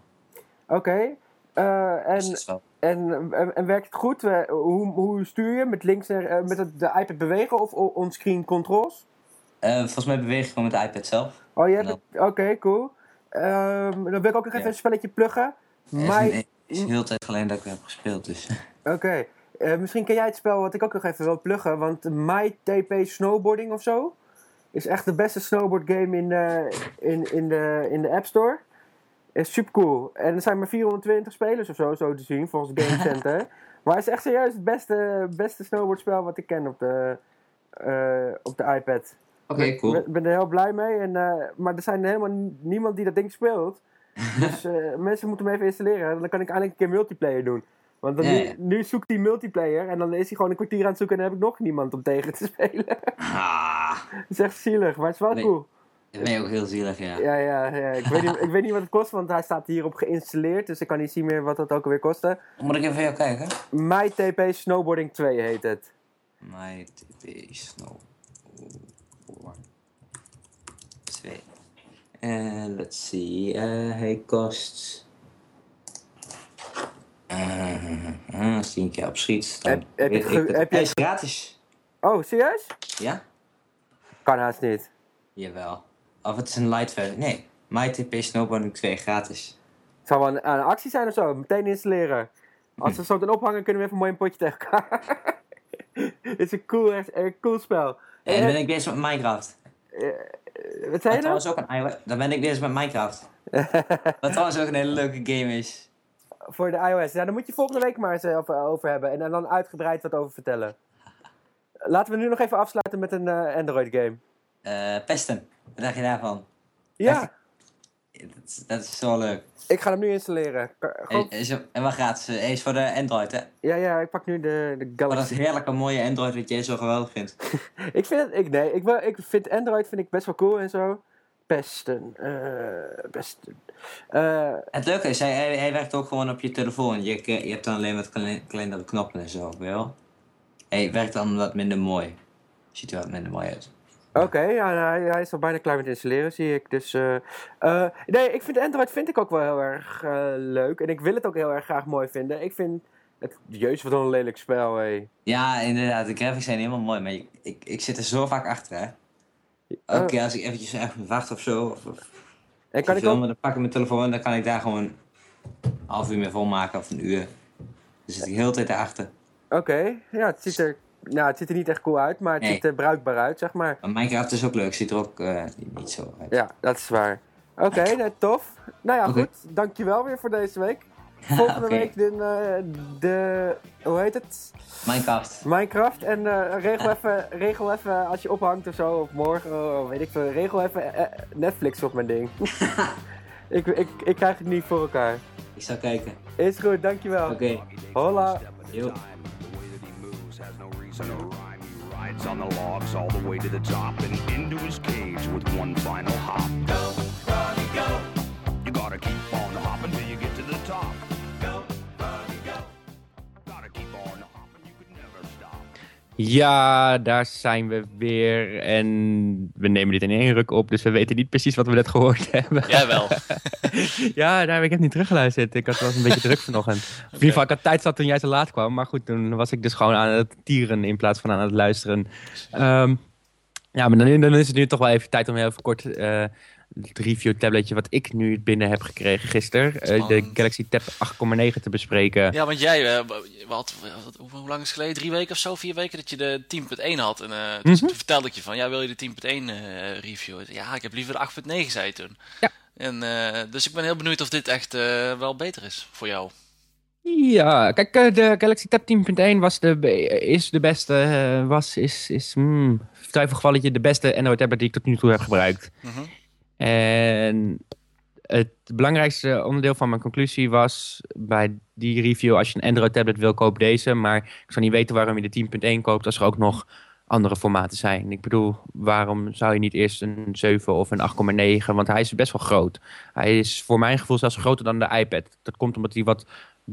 Oké. eh, Dus en, en, en, en werkt het goed? Hoe, hoe stuur je? Met links en, met het, de iPad bewegen of onscreen controls? Eh, volgens mij beweeg ik gewoon met de iPad zelf. Oh, je het. Oké, cool. Ehm, dan wil ik ook nog even Ja. een spelletje pluggen. Eh, My... het is heel tijd geleden dat ik heb gespeeld, dus... [laughs] Oké. eh, misschien ken jij het spel wat ik ook nog even wil pluggen. Want MyTP Snowboarding of zo is echt de beste snowboard game in de, in, in de, in de App Store. Is super cool. En er zijn maar 420 spelers of zo, zo te zien, volgens Game [laughs] Center. maar het is echt serieus het beste, beste snowboardspel wat ik ken op de, eh, op de iPad. Oké, cool. Ik ben er heel blij mee. En, eh, maar er zijn helemaal niemand die dat ding speelt. [laughs] dus eh, mensen moeten hem even installeren. Dan kan ik eindelijk een keer multiplayer doen. Want dan nu, zoekt hij multiplayer. En dan is hij gewoon een kwartier aan het zoeken. En dan heb ik nog niemand om tegen te [laughs] spelen. Ah, dat is echt zielig. Maar het is wel Nee. cool. dat ben je ook heel zielig, ja. Ja, ja, ja. Ik, weet niet, ik weet niet wat het kost. Want hij staat hierop geïnstalleerd. Dus ik kan niet zien meer wat dat ook alweer kostte. Moet ik even voor jou kijken? MyTP Snowboarding 2 heet het. My TP Snow. 2. Eh, let's see. Eh, hij kost. eh eh, als die een keer opschiet, dan Heb- heb je weet het ge- ik dat- heb je Hij is gratis. Oh, serieus? Ja? Kan haast niet. Jawel. Of het is een light versie. Nee. MyTP Snowboarding 2 gratis. Het zal wel een, een actie zijn of zo. Meteen installeren. Als we zo dan ophangen, kunnen we even mooi een potje tegen elkaar. [laughs] Het is een cool, echt, een cool spel. En ben ik bezig met Minecraft. Wat zei je nou? ook een iOS. Dan ben ik bezig met Minecraft. [laughs] Wat trouwens ook een hele leuke game is. Voor de iOS. Ja, daar moet je volgende week maar eens eh, over, hebben. En dan- dan uitgebreid wat over vertellen. [laughs] Laten we nu nog even afsluiten met een eh, Android game. Eh Pesten. Wat dacht je daarvan? Ja, Dat is, dat is zo leuk. ik ga hem nu installeren. Gewoon- is, en wat gaat ze? Hij is voor de Android, hè? Ja, ja, ik pak nu de, de Maar dat Galaxy. heerlijke mooie Android wat jij zo geweldig vindt. [laughs] Ik vind het, ik, nee, ik, ik vind Android vind ik best wel cool en zo. Pesten, eh, pesten. Eh, Het leuke is, hij, hij, hij werkt ook gewoon op je telefoon. Je, je hebt dan alleen wat klein, kleinere knoppen en zo, wel? Hij werkt dan wat minder mooi. Ziet er wat minder mooi uit. Oké, ja, nou, hij, hij is al bijna klaar met installeren, zie ik. Dus, eh, eh, nee, ik vind Android vind ik ook wel heel erg eh, leuk. En ik wil het ook heel erg graag mooi vinden. Ik vind het, jezus, wat een lelijk spel, hé. Ja, inderdaad, de graphics zijn helemaal mooi, maar ik, ik, ik zit er zo vaak achter, hè? Elke keer als ik eventjes even wacht of zo, of, of En kan ik ook, dan pak ik mijn telefoon en dan kan ik daar gewoon een half uur mee volmaken of een uur. Dan zit ik de hele tijd erachter. oké, ja, het ziet er, nou, het ziet er niet echt cool uit, maar het Nee. ziet er bruikbaar uit, zeg maar. Maar Minecraft is ook leuk, ziet er ook eh, niet zo uit. Ja, dat is waar. Oké, nee, tof. Nou ja, goed. Dankjewel weer voor deze week. [laughs] Volgende week de, eh, de, hoe heet het? Minecraft. Minecraft. En eh, regel, even, regel even als je ophangt of zo, of morgen, of weet ik veel. Regel even Netflix op mijn ding. [laughs] ik, ik, ik krijg het niet voor elkaar. Ik zal kijken. Is goed, dankjewel. Oké. Hola. Yo. Rhyme. He rides on the logs all the way to the top and into his cage with one final hop. Go, Ja, daar zijn we weer. En we nemen dit in één ruk op, dus we weten niet precies wat we net gehoord [laughs] hebben. Jawel. [laughs] ja, nou, ik heb niet teruggeluisterd. Ik had was een beetje druk vanochtend. Of [laughs] in ieder geval, ik had tijd zat toen jij zo laat kwam. Maar goed, toen was ik dus gewoon aan het tieren in plaats van aan het luisteren. Ehm, ja, maar dan, dan is het nu toch wel even tijd om heel even kort eh, het review tabletje wat ik nu binnen heb gekregen gisteren. eh, de. Galaxy Tab 8,9 te bespreken. Ja, want jij, eh, wat, wat- hoe, lang is het geleden? Drie weken of zo? Vier weken dat je de 10.1 had. En dus toen vertelde ik je van, ja, wil je de 10.1 eh reviewen? Ja, ik heb liever de 8.9, zei je toen. Ja. En, dus ik ben heel benieuwd of dit echt wel beter is voor jou. Ja, kijk, de Galaxy Tab 10.1 was de, is de beste, was, is, is, hmm, twijfelgevalletje de beste Android tablet die ik tot nu toe heb gebruikt. Mhm. En het belangrijkste onderdeel van mijn conclusie was bij die review, als je een Android tablet wil, koop deze. Maar ik zou niet weten waarom je de 10.1 koopt als er ook nog andere formaten zijn. Ik bedoel, waarom zou je niet eerst een 7 of een 8,9? Want hij is best wel groot. Hij is voor mijn gevoel zelfs groter dan de iPad. Dat komt omdat hij wat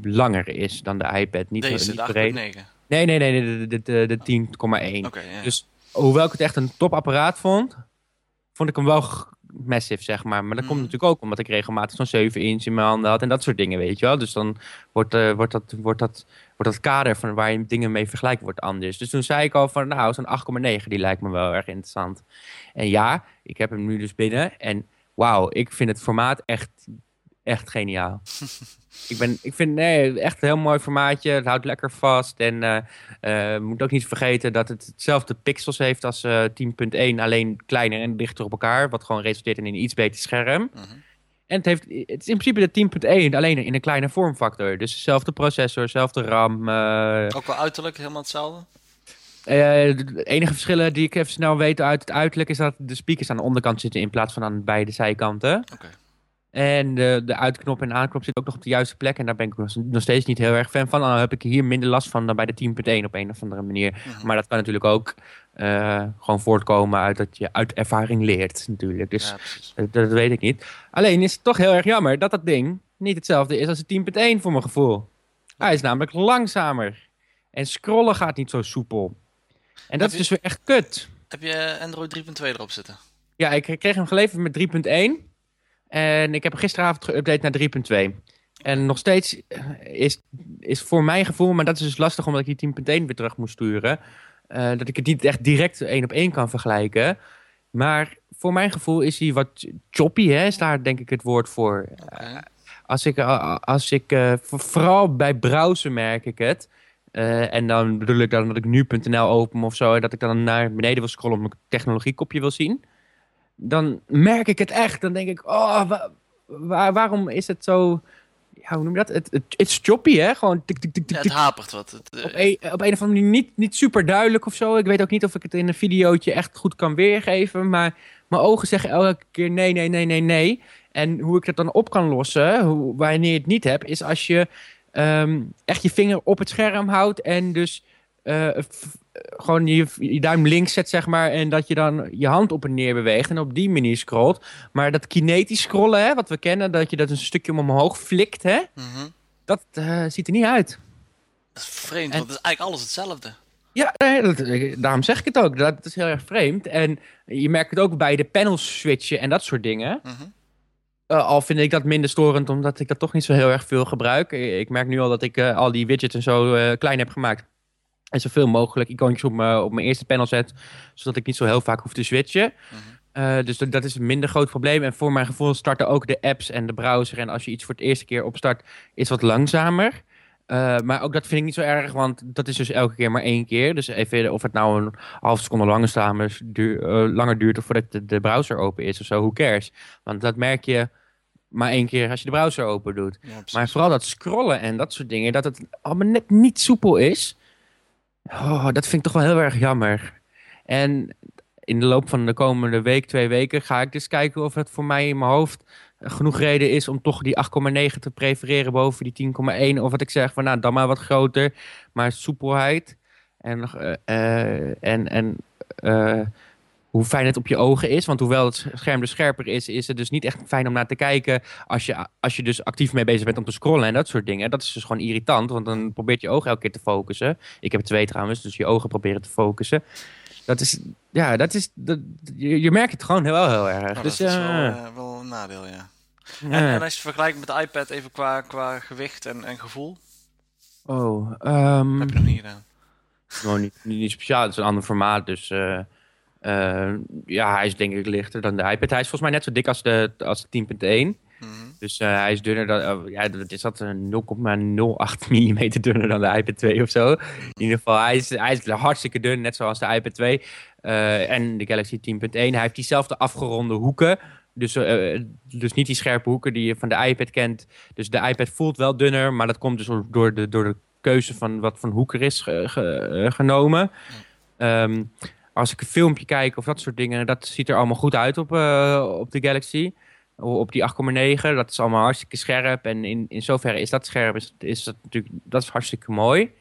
langer is dan de iPad. Niet, Deze, niet de. 8.9. Nee, nee, nee, de, de, de, de 10,1. Oké, ja. Dus hoewel ik het echt een topapparaat vond, vond ik hem wel massive, zeg maar. Maar dat komt Mhm. natuurlijk ook omdat ik regelmatig zo'n 7 inch in mijn handen had en dat soort dingen, weet je wel. Dus dan wordt, eh, wordt, dat, wordt, dat, wordt dat kader van waar je dingen mee vergelijkt wordt anders. Dus toen zei ik al van, nou, zo'n 8,9, die lijkt me wel erg interessant. En ja, ik heb hem nu dus binnen en wauw, ik vind het formaat echt echt geniaal. ik, ben, ik vind nee, echt een heel mooi formaatje. Het houdt lekker vast. En uh, uh, moet ook niet vergeten dat het hetzelfde pixels heeft als uh, 10.1. Alleen kleiner en dichter op elkaar. Wat gewoon resulteert in een iets beter scherm. Mhm. En het, heeft, het is in principe de 10.1 alleen in een kleine vormfactor. Dus dezelfde processor, dezelfde RAM. eh, Ook wel uiterlijk helemaal hetzelfde. eh, de enige verschillen die ik even snel weet uit het uiterlijk... is dat de speakers aan de onderkant zitten in plaats van aan beide zijkanten. Oké. En de, de uitknop en aanknop zit ook nog op de juiste plek. En daar ben ik nog steeds niet heel erg fan van. Dan heb ik hier minder last van dan bij de 10.1 op een of andere manier. Mhm. Maar dat kan natuurlijk ook eh, gewoon voortkomen uit dat je uit ervaring leert natuurlijk. Dus Ja, dat, dat weet ik niet. Alleen is het toch heel erg jammer dat dat ding niet hetzelfde is als de 10.1 voor mijn gevoel. Hij is namelijk langzamer. En scrollen gaat niet zo soepel. En dat Heb is dus weer echt kut. Heb je Android 3.2 erop zitten? Ja, ik kreeg hem geleverd met 3.1. En ik heb gisteravond geüpdate naar 3.2. En nog steeds eh, is, is voor mijn gevoel, maar dat is dus lastig omdat ik die 10.1 weer terug moest sturen. eh, dat ik het niet echt direct één op één kan vergelijken. Maar voor mijn gevoel is hij wat choppy, hè, is daar denk ik het woord voor. Oké. Als ik, eh, als ik eh, voor- vooral bij browsen merk ik het. Eh, en dan bedoel ik dan dat ik nu.nl open of zo. En dat ik dan naar beneden wil scrollen om mijn technologiekopje wil zien. Dan merk ik het echt. Dan denk ik, oh, wa- wa- waarom is het zo... Ja, hoe noem je dat? Het het het is choppy, hè? Gewoon tik, tik, tik, tik, Ja, tik. het hapert wat. Het, eh, Op een, op een of andere manier niet, niet super duidelijk of zo. Ik weet ook niet of ik het in een videootje echt goed kan weergeven. Maar mijn ogen zeggen elke keer nee, nee, nee, nee, nee. En hoe ik het dan op kan lossen, hoe, wanneer je het niet hebt, is als je ehm, echt je vinger op het scherm houdt en dus eh, gewoon je, je duim links zet, zeg maar, en dat je dan je hand op en neer beweegt en op die manier scrolt. Maar dat kinetisch scrollen, hè, wat we kennen, dat je dat een stukje omhoog flikt, hè, mhm. dat eh, ziet er niet uit. Dat is vreemd, En- want het is eigenlijk alles hetzelfde. Ja, nee, dat, ik- daarom zeg ik het ook. Dat is heel erg vreemd. En je merkt het ook bij de panels switchen en dat soort dingen. Mhm. Eh, al vind ik dat minder storend, omdat ik dat toch niet zo heel erg veel gebruik. Ik, merk nu al dat ik eh, al die widgets en zo eh, klein heb gemaakt. En zoveel mogelijk icoontjes op mijn, op mijn eerste panel zet. Zodat ik niet zo heel vaak hoef te switchen. Mhm. Eh, dus dat, dat is een minder groot probleem. En voor mijn gevoel starten ook de apps en de browser. En als je iets voor het eerste keer opstart, is wat langzamer. Eh, maar ook dat vind ik niet zo erg, want dat is dus elke keer maar één keer. Dus even of het nou een half seconde langer, staan, duur, eh, langer duurt of voordat de, de browser open is of zo, who cares? Want dat merk je maar één keer als je de browser open doet. Ja. Maar vooral dat scrollen en dat soort dingen, dat het allemaal net niet soepel is. Oh, dat vind ik toch wel heel erg jammer. En in de loop van de komende week, twee weken, ga ik dus kijken of het voor mij in mijn hoofd genoeg reden is om toch die 8,9 te prefereren boven die 10,1. Of wat ik zeg van nou, dan maar wat groter, maar soepelheid. En, eh, en, en eh, hoe fijn het op je ogen is. Want hoewel het scherm dus scherper is, is het dus niet echt fijn om naar te kijken. Als je, als je dus actief mee bezig bent om te scrollen en dat soort dingen. Dat is dus gewoon irritant, want dan probeert je ogen elke keer te focussen. Ik heb twee trouwens, dus je ogen proberen te focussen. Dat is, ja, dat is, dat, je, je merkt het gewoon heel, heel erg. Nou, dus, dat is wel, ja. eh, wel een nadeel, ja. En, als je het vergelijkt met de iPad even qua, qua gewicht en, en gevoel, Oh, ehm, heb je nog niet gedaan. gewoon [laughs] niet, niet, speciaal. Het is een ander formaat, dus eh, eh, ja, hij is denk ik lichter dan de iPad. Hij is volgens mij net zo dik als de, als de 10.1. Mhm. Dus eh, hij is dunner dan, eh, ja, dat is dat een 0,08 mm dunner dan de iPad 2 of zo. In ieder geval, hij is, hij is hartstikke dun, net zoals de iPad 2. Eh, en de Galaxy 10.1. Hij heeft diezelfde afgeronde hoeken. Dus, eh, dus niet die scherpe hoeken die je van de iPad kent. Dus de iPad voelt wel dunner, maar dat komt dus door de, door de keuze van wat voor hoek er is ge- ge- eh, genomen. Ehm, als ik een filmpje kijk of dat soort dingen, dat ziet er allemaal goed uit op, eh, op de Galaxy. Op die 8,9, dat is allemaal hartstikke scherp. En in, in zoverre is dat scherp, is, is dat natuurlijk dat is hartstikke mooi.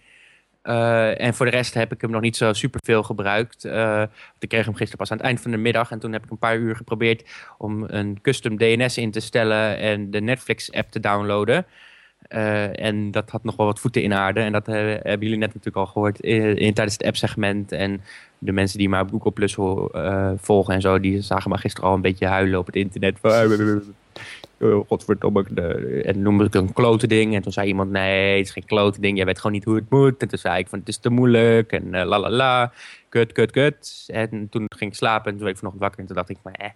Eh, en voor de rest heb ik hem nog niet zo super veel gebruikt. Eh, ik kreeg hem gisteren pas aan het eind van de middag. En toen heb ik een paar uur geprobeerd om een custom DNS in te stellen en de Netflix-app te downloaden. Eh, en dat had nog wel wat voeten in aarde. En dat eh, hebben jullie net natuurlijk al gehoord in, in- tijdens het app-segment. En de mensen die op Google Plus eh, volgen en zo, die zagen me gisteren al een beetje huilen op het internet. Van, "Oh, Godverdomme. En noemde ik een klote ding. En toen zei iemand, nee, het is geen klote ding. Jij weet gewoon niet hoe het moet. En toen zei ik van, het is te moeilijk. En eh, la la la. Kut, kut, kut. En toen ging ik slapen. En toen werd ik vanochtend wakker. En toen dacht ik, maar eh,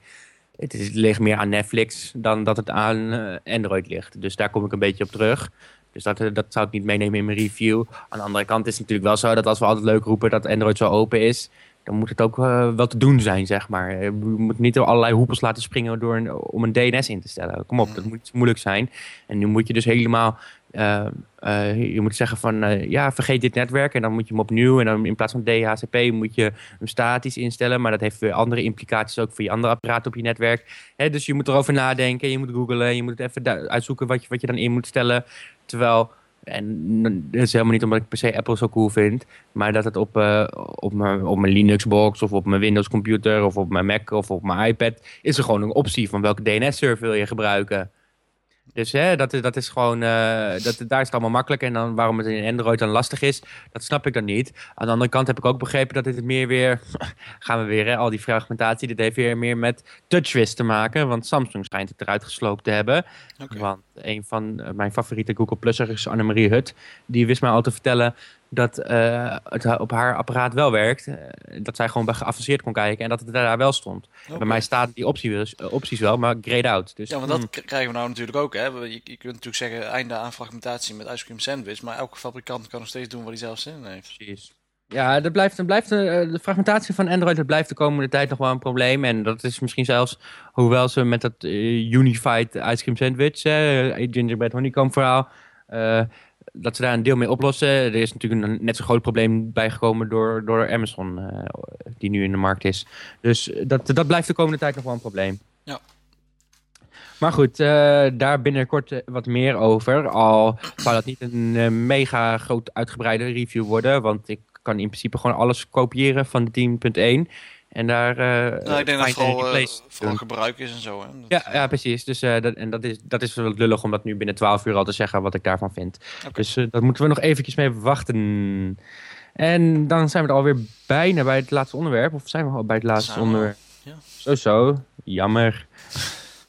het, is, ligt meer aan Netflix dan dat het aan eh, Android ligt. Dus daar kom ik een beetje op terug. Dus dat, eh, dat zou ik niet meenemen in mijn review. Aan de andere kant is het natuurlijk wel zo dat als we altijd leuk roepen dat Android zo open is, dan moet het ook eh, wel te doen zijn, zeg maar. We moeten niet door allerlei hoepels laten springen door een, om een DNS in te stellen. Kom op, dat moet moeilijk zijn. En nu moet je dus helemaal... eh, eh, je moet zeggen van, ja, vergeet dit netwerk en dan moet je hem opnieuw. En dan in plaats van DHCP moet je hem statisch instellen. Maar dat heeft weer andere implicaties ook voor je andere apparaat op je netwerk. Hè, dus je moet erover nadenken, je moet googlen, je moet even uitzoeken wat je, wat je dan in moet stellen. Terwijl, en dat is helemaal niet omdat ik per se Apple zo cool vind, maar dat het op, eh, op, mijn, op mijn Linux-box of op mijn Windows-computer of op mijn Mac of op mijn iPad is er gewoon een optie van welke DNS-server wil je gebruiken. Dus hè, dat, is- dat is gewoon, eh, dat, daar is het allemaal makkelijk. En dan waarom het in Android dan lastig is, dat snap ik dan niet. Aan de andere kant heb ik ook begrepen dat dit meer weer, [laughs] gaan we weer, hè, al die fragmentatie, dit heeft weer meer met TouchWiz te maken. Want Samsung schijnt het eruit gesloopt te hebben. Want een van eh, mijn favoriete Google Plussers, Annemarie Hut, die wist mij al te vertellen dat eh, het op haar apparaat wel werkt. Eh, dat zij gewoon bij geavanceerd kon kijken en dat het daar wel stond. Bij mij staan die optie, eh, opties wel, maar grayed out. Dus, Ja, want dat mm, krijgen we nou natuurlijk ook. Hè. Je, je kunt natuurlijk zeggen einde aan fragmentatie met ice cream sandwich. Maar elke fabrikant kan nog steeds doen wat hij zelf zin in heeft. Precies. Ja, dat blijft, dat blijft, eh, de fragmentatie van Android dat blijft de komende tijd nog wel een probleem. En dat is misschien zelfs, hoewel ze met dat Unified Ice Cream Sandwich, Gingerbread Honeycomb verhaal, dat ze daar een deel mee oplossen. Er is natuurlijk een net zo groot probleem bijgekomen door, door Amazon, eh, die nu in de markt is. Dus dat, dat blijft de komende tijd nog wel een probleem. Ja. Maar goed, eh, daar binnenkort eh, wat meer over. Al zou dat niet een mega groot uitgebreide review worden. Want ik kan in principe gewoon alles kopiëren van de 10.1. En daar eh Nou, ik denk dat het vooral, eh, doen. gebruik is en zo. Hè. Dat- Ja, ja, precies. Dus, eh, dat, en dat is, dat is wel lullig om dat nu binnen 12 uur al te zeggen wat ik daarvan vind. Dus eh, daar moeten we nog eventjes mee wachten. En dan zijn we er alweer bijna bij het laatste onderwerp. Of zijn we al bij het laatste onderwerp? ja. Zo, zo. Jammer.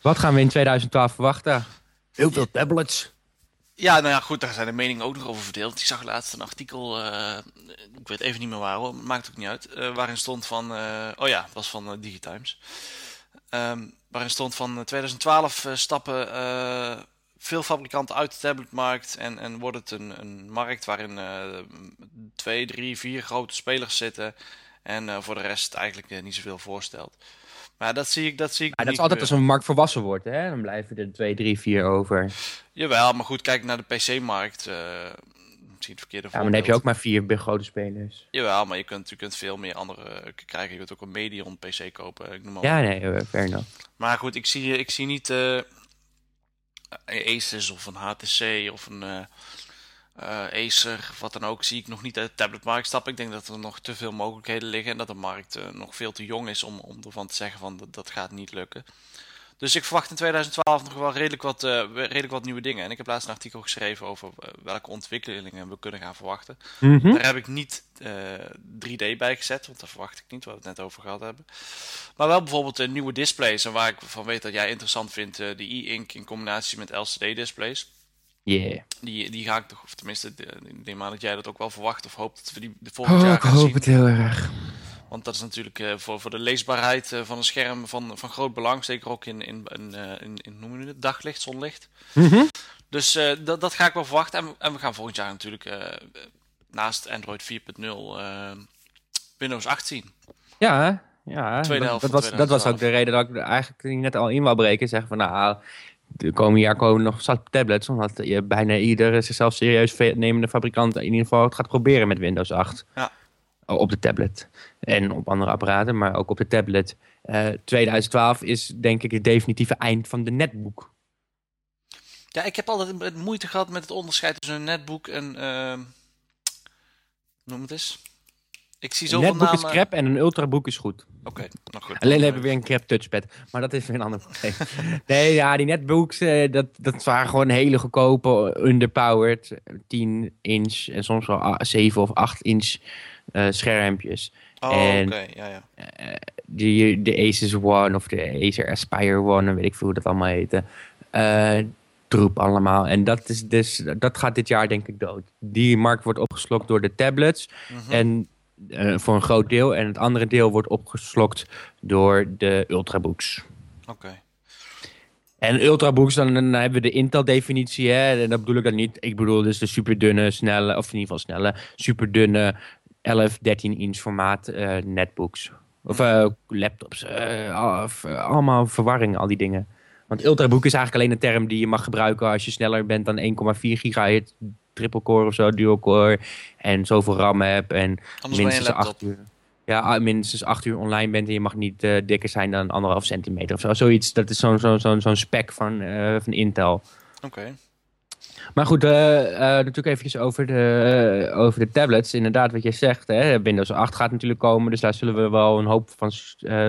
Wat gaan we in 2012 verwachten? Heel veel tablets. Ja, nou ja, goed, daar zijn de meningen ook nog over verdeeld. Ik zag laatst een artikel, eh, ik weet even niet meer waar hoor, maakt ook niet uit, eh, waarin stond van, eh, oh ja, dat was van Digitimes. Ehm, waarin stond van eh, 2012 eh, stappen veel fabrikanten uit de tabletmarkt en, en wordt het een, een markt waarin twee, drie, vier grote spelers zitten en voor de rest eigenlijk niet zoveel voorstelt. Maar dat zie ik, dat zie ik Ja, dat is altijd als een markt volwassen wordt. Hè? Dan blijven er 2, 3, 4 over. Jawel, maar goed, kijk naar de PC-markt. eh misschien het verkeerde Ja, maar dan heb je ook maar vier grote spelers. Jawel, maar je kunt, je kunt veel meer andere eh, krijgen. Je kunt ook een Medion PC kopen. Ik noem maar Ja, nee, fair enough. Maar goed, ik zie, ik zie niet eh Asus of een HTC of een eh, Acer wat dan ook. Zie ik nog niet uit de tabletmarkt stappen. Ik denk dat er nog te veel mogelijkheden liggen. En dat de markt eh, nog veel te jong is om, om ervan te zeggen van dat, dat gaat niet lukken. Dus ik verwacht in 2012 nog wel redelijk wat, eh, redelijk wat nieuwe dingen. En ik heb laatst een artikel geschreven over welke ontwikkelingen we kunnen gaan verwachten. Mhm. Daar heb ik niet eh, 3D bij gezet, want dat verwacht ik niet, waar we het net over gehad hebben. Maar wel bijvoorbeeld eh, nieuwe displays. En waar ik van weet dat jij interessant vindt, de e-ink in combinatie met LCD-displays. Yeah. Die, die ga ik toch, of tenminste, de- ik neem aan dat jij dat ook wel verwacht of hoopt dat we die de volgend Oh, jaar ik gaan hoop zien. het heel erg. Want dat is natuurlijk eh, voor, voor de leesbaarheid eh, van een scherm van, van groot belang. Zeker ook in, in, in, eh, in, in hoe noem je het, daglicht, zonlicht. Mhm. Dus eh, dat, dat ga ik wel verwachten. En, we- en we gaan volgend jaar natuurlijk eh, naast Android 4.0 eh, Windows 8 zien. Ja, ja. Tweede dat, helft dat, van was, dat was 2012. ook de reden dat ik eigenlijk net al in wou breken. Zeggen van nou, de komende jaar komen nog tablets. Omdat je bijna ieder zichzelf serieus nemende fabrikant in ieder geval het gaat proberen met Windows 8. Ja. Oh, Op de tablet. En op andere apparaten, maar ook op de tablet. Eh 2012 is denk ik het definitieve eind van de netboek. Ja, ik heb altijd moeite gehad met het onderscheid tussen een netboek en... ehm noem het eens. Ik zie Een zoveel netboek namen... is crap en een ultraboek is goed. Oké, nou goed. Alleen hebben we weer een crap touchpad. Maar dat is weer een ander [laughs] probleem. nee, ja, die netbooks, eh, dat, dat waren gewoon hele goedkope, underpowered, 10 inch en soms wel a- 7 of 8 inch eh, schermpjes. Oh, oké, ja, ja. Die, de Asus One of de Acer Aspire One, en weet ik veel hoe dat allemaal heette. Eh troep allemaal. En dat, is dus, dat gaat dit jaar denk ik dood. Die markt wordt opgeslokt door de tablets. Mhm. En eh, voor een groot deel. En het andere deel wordt opgeslokt door de ultrabooks. Oké. En ultrabooks, dan, dan hebben we de Intel-definitie. hè, En dat bedoel ik dan niet. Ik bedoel dus de superdunne, snelle, of in ieder geval snelle, superdunne 11, 13 inch formaat eh, netbooks. Of eh, laptops. allemaal verwarring, al die dingen. Want ultrabook is eigenlijk alleen een term die je mag gebruiken als je sneller bent dan 1,4 gigahertz triple core of zo, dual core. En zoveel RAM hebt en Anders je minstens een 8 laptop. uur. Ja, ah, minstens 8 uur online bent en je mag niet eh, dikker zijn dan anderhalf centimeter of zo. Zoiets, dat is zo'n zo'n zo'n zo'n spec van, eh, van Intel. Oké. Maar goed, eh, natuurlijk eventjes over de, over de tablets. Inderdaad, wat jij zegt, hè, Windows 8 gaat natuurlijk komen. Dus daar zullen we wel een hoop van,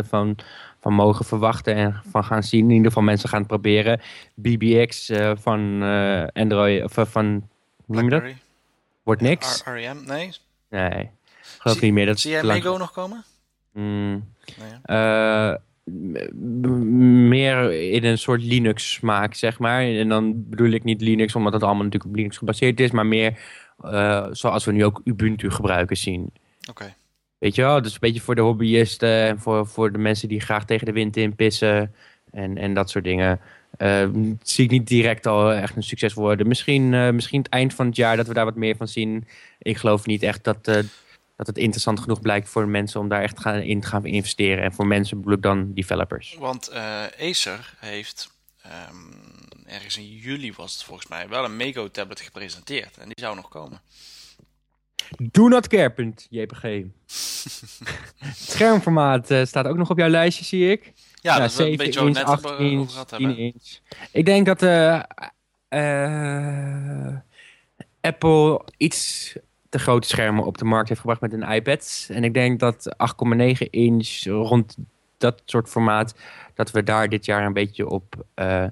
van, van mogen verwachten en van gaan zien. In ieder geval mensen gaan het proberen. BBX van Android, of van, noem je dat? Wordt niks? REM? Nee. Nee, geloof Zie- niet meer. Dat Zie jij lang- Mego nog komen? Mm, Nee, ja. eh, meer in een soort Linux smaak, zeg maar. En dan bedoel ik niet Linux, omdat het allemaal natuurlijk op Linux gebaseerd is, maar meer eh, zoals we nu ook Ubuntu gebruiken zien. Oké. Weet je wel, dus een beetje voor de hobbyisten en voor, voor de mensen die graag tegen de wind in pissen en, en dat soort dingen. Eh, zie ik niet direct al echt een succes worden. Misschien, eh, misschien het eind van het jaar dat we daar wat meer van zien. Ik geloof niet echt dat, eh, dat het interessant genoeg blijkt voor mensen om daar echt gaan, in te gaan investeren. En voor mensen bedoel ik dan developers. Want eh, Acer heeft ehm, ergens in juli was het volgens mij wel een Mego tablet gepresenteerd. En die zou nog komen. Do not care, punt, JPG. Het [laughs] schermformaat staat ook nog op jouw lijstje, zie ik. Ja, dat is een 7 beetje inch, net 8 over, inch, over gehad 10 hebben. inch. Ik denk dat eh, eh, Apple iets te grote schermen op de markt heeft gebracht met een iPad. En ik denk dat 8,9 inch rond dat soort formaat, dat we daar dit jaar een beetje op eh,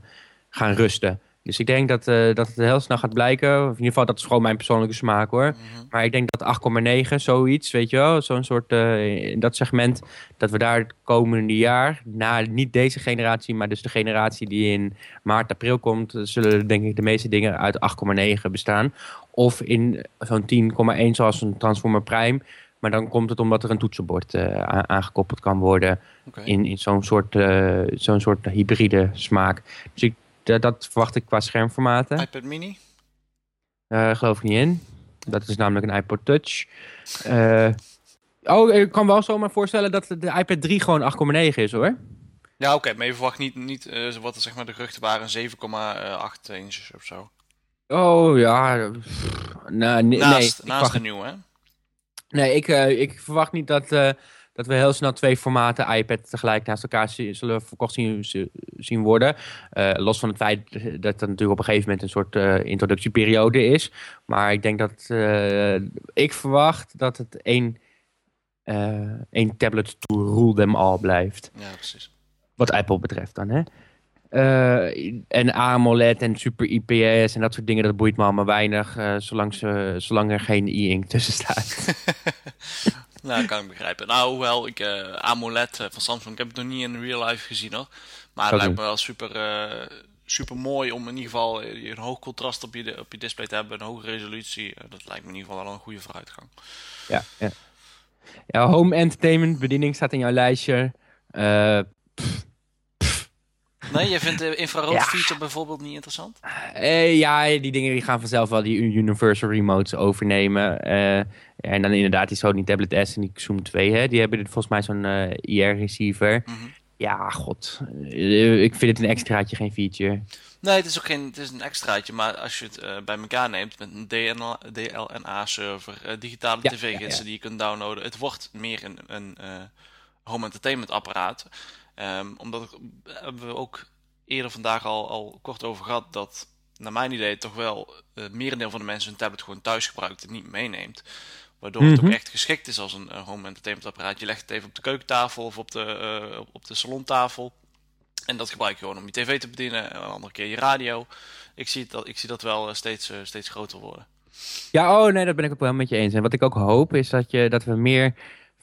gaan rusten. Dus ik denk dat, eh, dat het heel snel gaat blijken. Of in ieder geval, dat is gewoon mijn persoonlijke smaak hoor. Mhm. Maar ik denk dat 8,9, zoiets, weet je wel, zo'n soort, eh, in dat segment, dat we daar het komende jaar, na niet deze generatie, maar dus de generatie die in maart, april komt, eh, zullen denk ik de meeste dingen uit 8,9 bestaan. Of in zo'n 10,1 zoals een Transformer Prime. Maar dan komt het omdat er een toetsenbord eh, aangekoppeld kan worden in, in zo'n soort, eh, zo'n soort hybride smaak. Dus ik, dat- verwacht ik qua schermformaten. iPad mini? Eh geloof ik niet in. Dat is namelijk een iPod Touch. Eh, oh, ik kan wel zomaar voorstellen dat de iPad 3 gewoon 8,9 is hoor. Ja, oké, maar je verwacht niet, niet eh, wat er, zeg maar, de geruchten waren, 7,8 inches of zo. Oh ja. pff, nou, naast nee, ik naast verwacht, de nieuwe, hè? nee ik, ik verwacht niet dat, dat we heel snel twee formaten iPad tegelijk naast elkaar zullen verkocht zien, zi- zien worden. Eh, los van het feit dat er natuurlijk op een gegeven moment een soort eh, introductieperiode is. Maar ik denk dat eh, ik verwacht dat het één, één tablet to rule them all blijft. Ja, precies. Wat Apple betreft dan, hè. Eh, en AMOLED en Super IPS en dat soort dingen, dat boeit me allemaal weinig. zolang, ze, zolang er geen e-ink tussen staat. [laughs] Nou, kan ik begrijpen. Nou, hoewel ik AMOLED eh, van Samsung, ik heb het nog niet in real life gezien hoor. Maar het lijkt me wel super, eh, super mooi om in ieder geval een hoog contrast op je, op je display te hebben, een hoge resolutie. Dat lijkt me in ieder geval wel een goede vooruitgang. ja, ja. ja, home entertainment, bediening staat in jouw lijstje. Eh, Nee, jij vindt de infrarood Ja. feature bijvoorbeeld niet interessant? eh, ja, die dingen die gaan vanzelf wel die universal remotes overnemen. Eh, en dan inderdaad die Sony Tablet S en die Zoom 2, hè, die hebben volgens mij zo'n eh IR-receiver. Mhm. Ja, god. Eh, ik vind het een extraatje, geen feature. Nee, het is ook geen, het is een extraatje, maar als je het eh, bij elkaar neemt met een DLNA-server, eh, digitale Ja, tv-gidsen ja, ja. die je kunt downloaden, het wordt meer een, een eh, home entertainment apparaat. Ehm, omdat ik, hebben we ook eerder vandaag al, al kort over gehad dat, naar mijn idee, toch wel eh, het merendeel van de mensen hun tablet gewoon thuis gebruikt en niet meeneemt. Waardoor het Mhm. ook echt geschikt is als een eh, home entertainment apparaat. Je legt het even op de keukentafel of op de, eh, op- de salontafel. En dat gebruik je gewoon om je tv te bedienen. En een andere keer je radio. Ik zie dat, ik zie dat wel eh, steeds, eh, steeds groter worden. Ja, oh nee, dat ben ik ook wel met je eens. En wat ik ook hoop is dat, je, dat we meer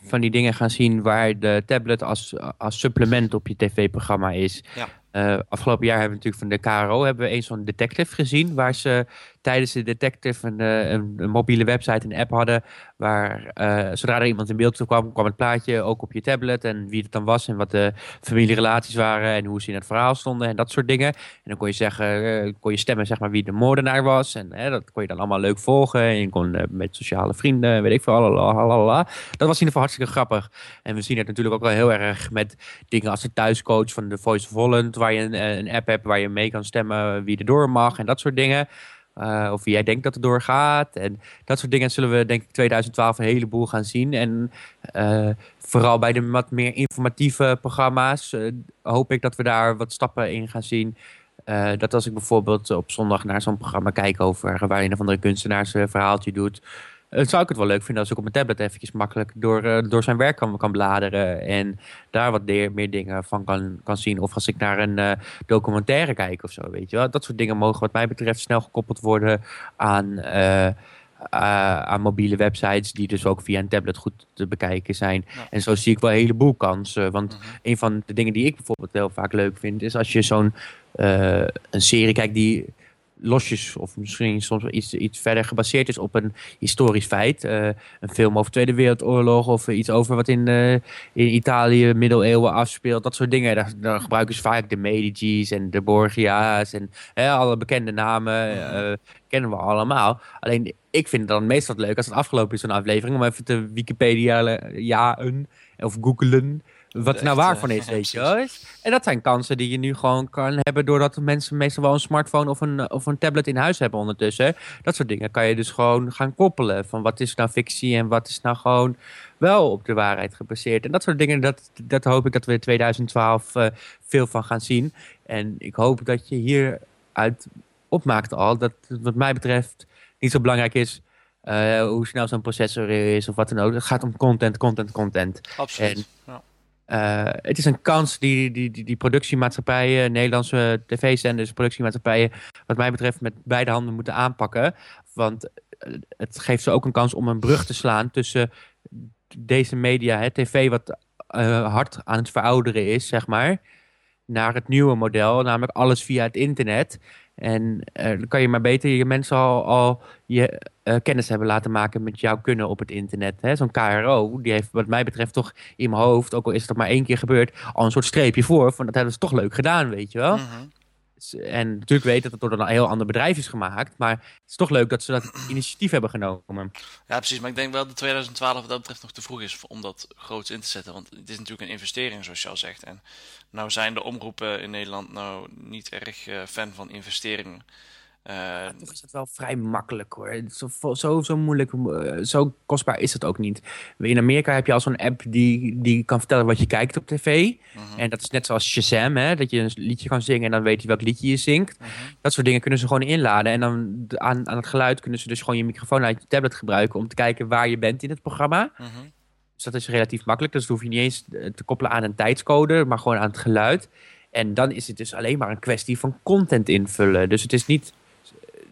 van die dingen gaan zien waar de tablet als, als supplement op je tv-programma is. Ja. Uh, afgelopen jaar hebben we natuurlijk van de KRO hebben we eens zo'n detective gezien. Waar ze tijdens de detective een, eh, een, mobiele website, een app hadden. Waar uh, zodra er iemand in beeld kwam, kwam het plaatje ook op je tablet. En wie het dan was en wat de familierelaties waren. En hoe ze in het verhaal stonden en dat soort dingen. En dan kon je zeggen, kon je stemmen zeg maar wie de moordenaar was. En dat kon je dan allemaal leuk volgen. En je kon met sociale vrienden, weet ik veel. Dat was in ieder geval hartstikke grappig. En we zien het natuurlijk ook wel heel erg met dingen als de thuiscoach van de Voice of Holland je een, eh, een, app hebt waar je mee kan stemmen wie er door mag en dat soort dingen. Uh, of wie jij denkt dat er doorgaat. En dat soort dingen zullen we denk ik 2012 een heleboel gaan zien. En uh, vooral bij de wat meer informatieve programma's uh, hoop ik dat we daar wat stappen in gaan zien. dat als ik bijvoorbeeld op zondag naar zo'n programma kijk over waar een of andere kunstenaar zijn verhaaltje doet uh, zou ik het wel leuk vinden als ik op mijn tablet eventjes makkelijk door, uh, door zijn werk kan, kan bladeren. En daar wat meer, meer dingen van kan, kan zien. Of als ik naar een uh, documentaire kijk of zo, weet je wel. Dat soort dingen mogen wat mij betreft snel gekoppeld worden aan, aan mobiele websites. Die dus ook via een tablet goed te bekijken zijn. Ja. En zo zie ik wel een heleboel kansen. Want -hmm. een van de dingen die ik bijvoorbeeld heel vaak leuk vind. Is als je zo'n een serie kijkt die losjes of misschien soms iets, iets verder gebaseerd is op een historisch feit. Uh, een film over Tweede Wereldoorlog of iets over wat in, uh, in Italië middeleeuwen afspeelt. Dat soort dingen. Daar, gebruiken ze vaak de Medici's en de Borgia's en hè, alle bekende namen uh, kennen we allemaal. Alleen ik vind het dan meestal leuk als het afgelopen is zo'n aflevering om even te Wikipedia ja, of googlen wat er nou waar van is, weet je En dat zijn kansen die je nu gewoon kan hebben... doordat mensen meestal wel een smartphone of een, of een tablet in huis hebben ondertussen. Dat soort dingen kan je dus gewoon gaan koppelen. Van wat is nou fictie en wat is nou gewoon wel op de waarheid gebaseerd. En dat soort dingen, dat, dat hoop ik dat we in 2012 uh, veel van gaan zien. En ik hoop dat je hieruit opmaakt al... dat wat mij betreft niet zo belangrijk is... Uh, hoe snel zo'n processor is of wat dan ook. Het gaat om content, content, content. Absoluut. En, ja. Uh, het is een kans die, die, die, die productiemaatschappijen, Nederlandse tv-zenders, productiemaatschappijen, wat mij betreft, met beide handen moeten aanpakken. Want het geeft ze ook een kans om een brug te slaan tussen deze media, hè, tv wat uh, hard aan het verouderen is, zeg maar, naar het nieuwe model, namelijk alles via het internet. En dan kan je maar beter je mensen al, al je uh, kennis hebben laten maken met jouw kunnen op het internet. Zo'n KRO, die heeft wat mij betreft toch in mijn hoofd, ook al is het maar één keer gebeurd, al een soort streepje voor. Van dat hebben ze toch leuk gedaan, weet je wel. -hmm. En natuurlijk weet dat het door een heel ander bedrijf is gemaakt. Maar het is toch leuk dat ze dat initiatief hebben genomen. Ja, precies. Maar ik denk wel dat 2012 wat dat betreft nog te vroeg is om dat groots in te zetten. Want het is natuurlijk een investering, zoals je al zegt. En nou zijn de omroepen in Nederland nou niet erg uh, fan van investeringen. Ja, toch is het wel vrij makkelijk hoor. Zo, zo, zo moeilijk, uh, zo kostbaar is het ook niet. In Amerika heb je al zo'n app die, die kan vertellen wat je kijkt op tv. Uh -huh. En dat is net zoals Shazam, hè? dat je een liedje kan zingen en dan weet je welk liedje je zingt. -huh. Dat soort dingen kunnen ze gewoon inladen. En dan aan, aan het geluid kunnen ze dus gewoon je microfoon uit je tablet gebruiken om te kijken waar je bent in het programma. -huh. Dus dat is relatief makkelijk. Dus dat hoef je niet eens te koppelen aan een tijdscode, maar gewoon aan het geluid. En dan is het dus alleen maar een kwestie van content invullen. Dus het is niet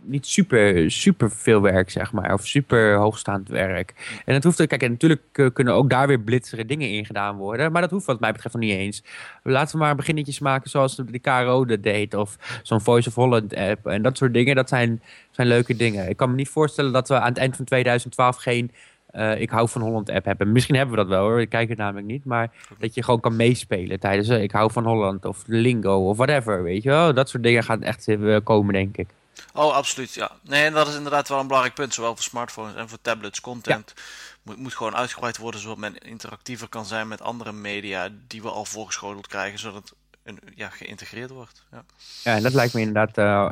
niet super, super veel werk, zeg maar. Of super hoogstaand werk. En het hoeft, kijk, en natuurlijk kunnen ook daar weer blitzere dingen in gedaan worden. Maar dat hoeft wat mij betreft nog niet eens. Laten we maar beginnetjes maken zoals de KRO dat deed. Of zo'n Voice of Holland app. En dat soort dingen, dat zijn, zijn leuke dingen. Ik kan me niet voorstellen dat we aan het eind van 2012 geen... Uh, ik hou van Holland app hebben. Misschien hebben we dat wel hoor, ik kijk het namelijk niet. Maar dat je gewoon kan meespelen tijdens uh, ik hou van Holland of Lingo of whatever, weet je wel. Dat soort dingen gaan echt komen, denk ik. Oh, absoluut, ja. Nee, en dat is inderdaad wel een belangrijk punt. Zowel voor smartphones en voor tablets. Content ja. moet, moet gewoon uitgebreid worden, zodat men interactiever kan zijn met andere media die we al voorgeschoteld krijgen, zodat het een, ja, geïntegreerd wordt. Ja. ja, en dat lijkt me inderdaad uh,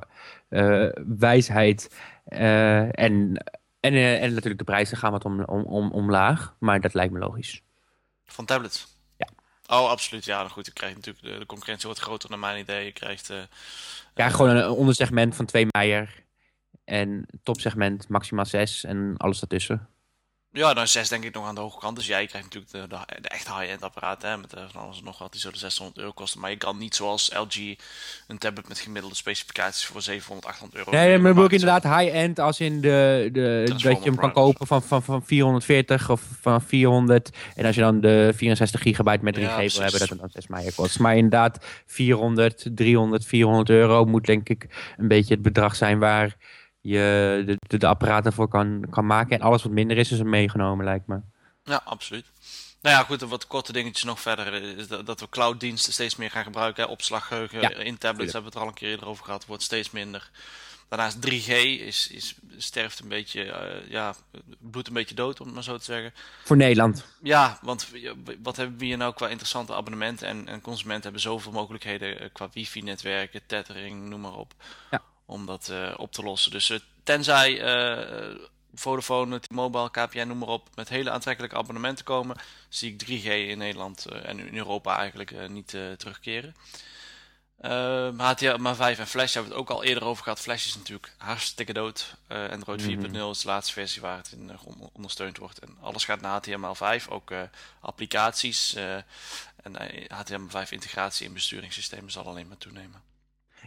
uh, wijsheid. Uh, en, en, en natuurlijk de prijzen gaan wat om, om, om, omlaag, maar dat lijkt me logisch. Van tablets? Oh, absoluut. Ja, dan goed. Je krijgt natuurlijk de, de concurrentie wordt groter naar mijn idee. Je krijgt ja, gewoon een ondersegment van 2 meijer. En topsegment maximaal 6 en alles daartussen. Ja, nou 6 denk ik nog aan de hoge kant. Dus jij krijgt natuurlijk de, de, de echte high-end apparaten. Hè, met eh, van alles en nog wat. Die zullen 600 euro kosten. Maar je kan niet zoals LG een tablet met gemiddelde specificaties voor 700, 800 euro. Nee, maar dan bedoel ik inderdaad high-end als in de, de, dat je hem kan kopen van, van, van 440 of van 400. En als je dan de 64 gigabyte met 3G Ja, wil hebben, dat het dan 6 mei kost. Maar inderdaad, 400, 300, 400 euro moet denk ik een beetje het bedrag zijn waar je de, de, de apparaten voor kan, kan maken. En alles wat minder is, is er meegenomen, lijkt me. Ja, absoluut. Nou ja, goed, wat korte dingetjes nog verder. eh, Is dat, dat we clouddiensten steeds meer gaan gebruiken. Hè. Opslaggeheugen Ja, in tablets tuurlijk. hebben we het er al een keer eerder over gehad. Wordt steeds minder. Daarnaast 3G is, is, sterft een beetje, eh, ja, bloedt een beetje dood, om het maar zo te zeggen. Voor Nederland. Ja, want wat hebben we hier nou qua interessante abonnementen? En, en consumenten hebben zoveel mogelijkheden eh, qua wifi-netwerken, tethering, noem maar op. Ja. Om dat eh, op te lossen. Dus eh, tenzij eh, Vodafone, T-Mobile, KPN, noem maar op, met hele aantrekkelijke abonnementen komen, zie ik 3G in Nederland en in Europa eigenlijk niet terugkeren. Uh, HTML5 en Flash hebben we het ook al eerder over gehad. Flash is natuurlijk hartstikke dood. Android 4.0 is de laatste versie waar het in on- ondersteund wordt. En alles gaat naar HTML5, ook applicaties. en eh, HTML5 integratie in besturingssystemen zal alleen maar toenemen.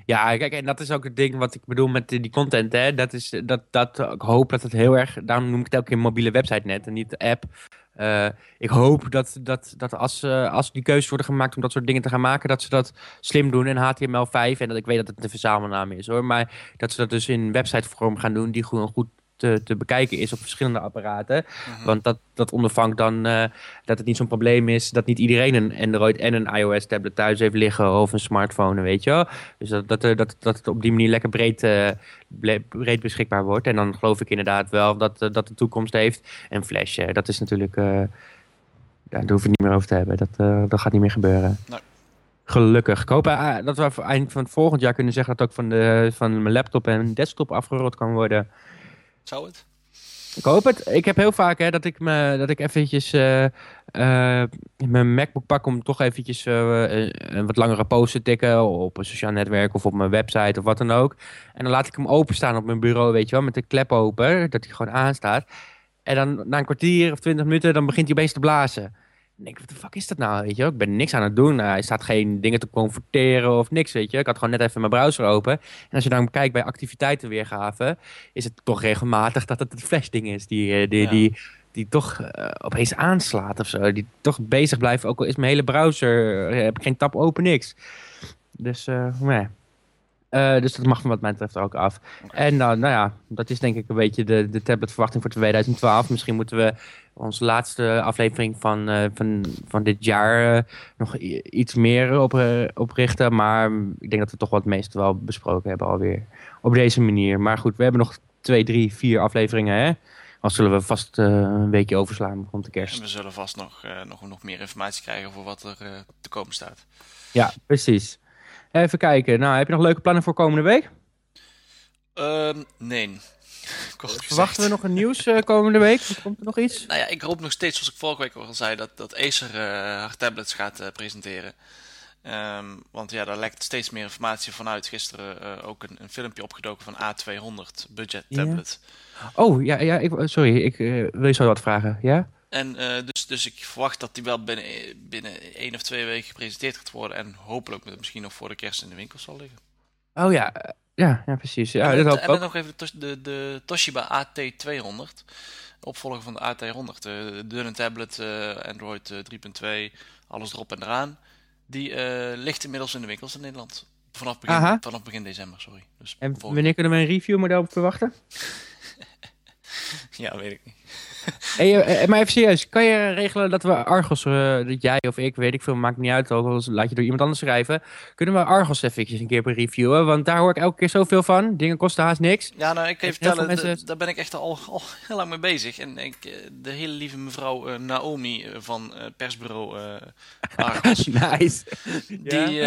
Ja, kijk, en dat is ook het ding wat ik bedoel met die content, hè. Dat is, dat, dat, ik hoop dat het heel erg, daarom noem ik het elke keer mobiele website net en niet de app. Eh, ik hoop dat, dat, dat als, eh, als die keuzes worden gemaakt om dat soort dingen te gaan maken, dat ze dat slim doen in HTML5. En dat ik weet dat het een verzamelnaam is hoor, maar dat ze dat dus in websitevorm gaan doen die gewoon goed te, te bekijken is op verschillende apparaten. Want dat, dat ondervangt dan eh, dat het niet zo'n probleem is dat niet iedereen een Android en een iOS tablet thuis heeft liggen of een smartphone, weet je wel. Dus dat, dat, dat, dat het op die manier lekker breed, eh, breed beschikbaar wordt. En dan geloof ik inderdaad wel dat, eh, dat de toekomst heeft. En Flash, dat is natuurlijk, ja, daar hoeven we het niet meer over te hebben. Dat, dat gaat niet meer gebeuren. Nee. Gelukkig. Ik hoop dat we eind van het volgend jaar kunnen zeggen dat ook van, de, van mijn laptop en desktop afgerold kan worden. Zou het? Ik hoop het. Ik heb heel vaak hè, dat ik me dat ik eventjes eh, eh, mijn MacBook pak om toch eventjes eh, een, wat langere post te tikken op een sociaal netwerk of op mijn website of wat dan ook. En dan laat ik hem openstaan op mijn bureau, weet je wel, met de klep open, dat hij gewoon aanstaat. En dan na een kwartier of twintig minuten, dan begint hij opeens te blazen. Denk ik, wat de fuck is dat nou, weet je? Ik ben niks aan het doen. Hij staat geen dingen te converteren of niks, weet je. Ik had gewoon net even mijn browser open. En als je dan kijkt bij activiteitenweergave, is het toch regelmatig dat het het flash ding is die, eh, die, Ja. die, die toch eh, opeens aanslaat of zo. Die toch bezig blijft, ook al is mijn hele browser, eh, heb ik geen tab open, niks. Dus, eh nee. Eh, dus dat mag van wat mij betreft ook af. En nou, nou ja, dat is denk ik een beetje de, de tabletverwachting voor 2012. Misschien moeten we onze laatste aflevering van, eh, van, van dit jaar eh, nog iets meer op, oprichten. Maar ik denk dat we toch wat het meeste wel besproken hebben alweer op deze manier. Maar goed, we hebben nog twee, drie, vier afleveringen hè. Al zullen we vast een weekje overslaan rond de En kerst. we zullen vast nog, nog, nog meer informatie krijgen voor wat er te komen staat. Ja, precies. Even kijken. Nou, heb je nog leuke plannen voor komende week? Ehm, nee. [laughs] Verwachten we nog een nieuws eh, komende week? Komt er nog iets? Nou ja, ik hoop nog steeds, zoals ik vorige week al zei, dat, dat Acer eh, haar tablets gaat eh, presenteren. Ehm, want ja, daar lekt steeds meer informatie vanuit. Gisteren ook een, een filmpje opgedoken van A200 budget Ja. tablet. Oh, ja, ja ik, sorry. Ik wil je zo wat vragen. Ja? En eh, dus, dus ik verwacht dat die wel binnen, binnen één of twee weken gepresenteerd gaat worden. En hopelijk met- misschien nog voor de kerst in de winkel zal liggen. Oh ja, eh, ja, ja precies. Ja, en dat dan- en nog even de, de, de Toshiba AT200. Opvolger van de AT100. De dunne tablet, eh, Android eh, 3.2, alles erop en eraan. Die eh, ligt inmiddels in de winkels in Nederland. Vanaf begin, Aha. vanaf begin december, sorry. Dus En wanneer kunnen we een reviewmodel verwachten? [laughs] Ja, weet ik niet. [laughs] Hey, eh, eh, maar even serieus, kan je regelen dat we Argos, eh, dat jij of ik, weet ik veel, maakt niet uit, ook al laat je door iemand anders schrijven. Kunnen we Argos eventjes een keer reviewen? Want daar hoor ik elke keer zoveel van. Dingen kosten haast niks. Ja, nou, ik kan je vertellen, mensen- daar ben ik echt al, al heel lang mee bezig. En ik, de hele lieve mevrouw Naomi van persbureau [laughs] Argos, nice. die,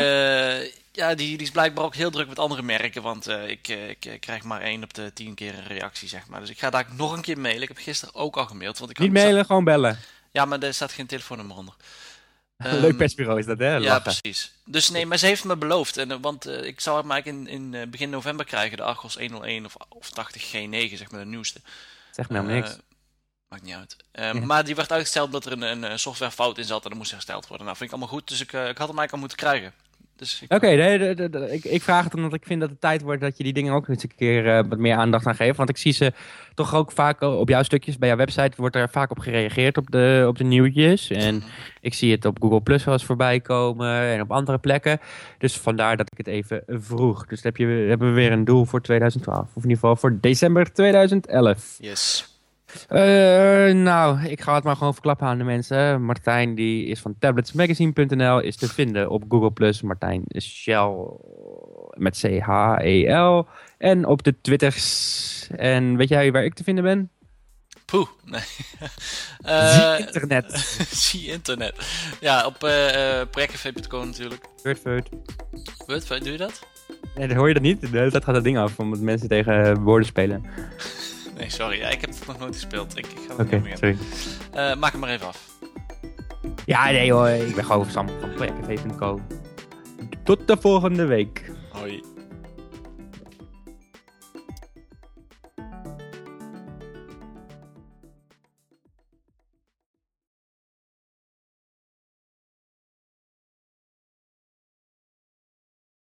ja, die, die is blijkbaar ook heel druk met andere merken. Want eh, ik, eh, ik eh, krijg maar één op de tien keer een reactie, zeg maar. Dus ik ga daar nog een keer mailen. Ik heb gisteren ook al gemaild. Want ik Niet mailen, gewoon bellen. Ja, maar er staat geen telefoonnummer onder. [laughs] Leuk Ehm, persbureau is dat, hè? Ja, precies. Dus nee, maar ze heeft me beloofd. En, want ik zou hem eigenlijk in, in begin november krijgen, de Argos 101 of, of 80 G9, zeg maar de nieuwste. Zeg helemaal niks. Maakt niet uit. Eh, Maar die werd uitgesteld omdat er een, een softwarefout in zat en dat moest hersteld worden. Nou, vind ik allemaal goed, dus ik, ik had hem eigenlijk al moeten krijgen. Dus Oké, nee, ik, ik vraag het omdat ik vind dat het tijd wordt dat je die dingen ook eens een keer eh, wat meer aandacht aan geeft. Want ik zie ze toch ook vaak op jouw stukjes, bij jouw website wordt er vaak op gereageerd op de, op de nieuwtjes. En ik zie het op Google Plus wel eens voorbij komen en op andere plekken. Dus vandaar dat ik het even vroeg. Dus dan heb je, hebben we weer een doel voor 2012. Of in ieder geval voor december 2011. Yes. Eh, nou, ik ga het maar gewoon verklappen aan de mensen. Martijn die is van tabletsmagazine.nl, is te vinden op Google+. Martijn is Shell met C-H-E-L. En op de Twitters. En weet jij waar ik te vinden ben? Poeh, nee. [laughs] Zie Eh internet. [laughs] zie internet. Ja, op eh eh, projectcafé.com natuurlijk. Wordfeud. Wat, doe je dat? Nee, dan hoor je dat niet. De hele tijd gaat dat ding af, omdat mensen tegen woorden spelen. Nee, sorry. Ja, ik heb het nog nooit gespeeld. Ik, ik ga er Oké, niet meer. Eh, maak hem maar even af. Ja, nee hoor, ik ben gewoon Sam van projectcafé.com. Tot de volgende week. Hoi.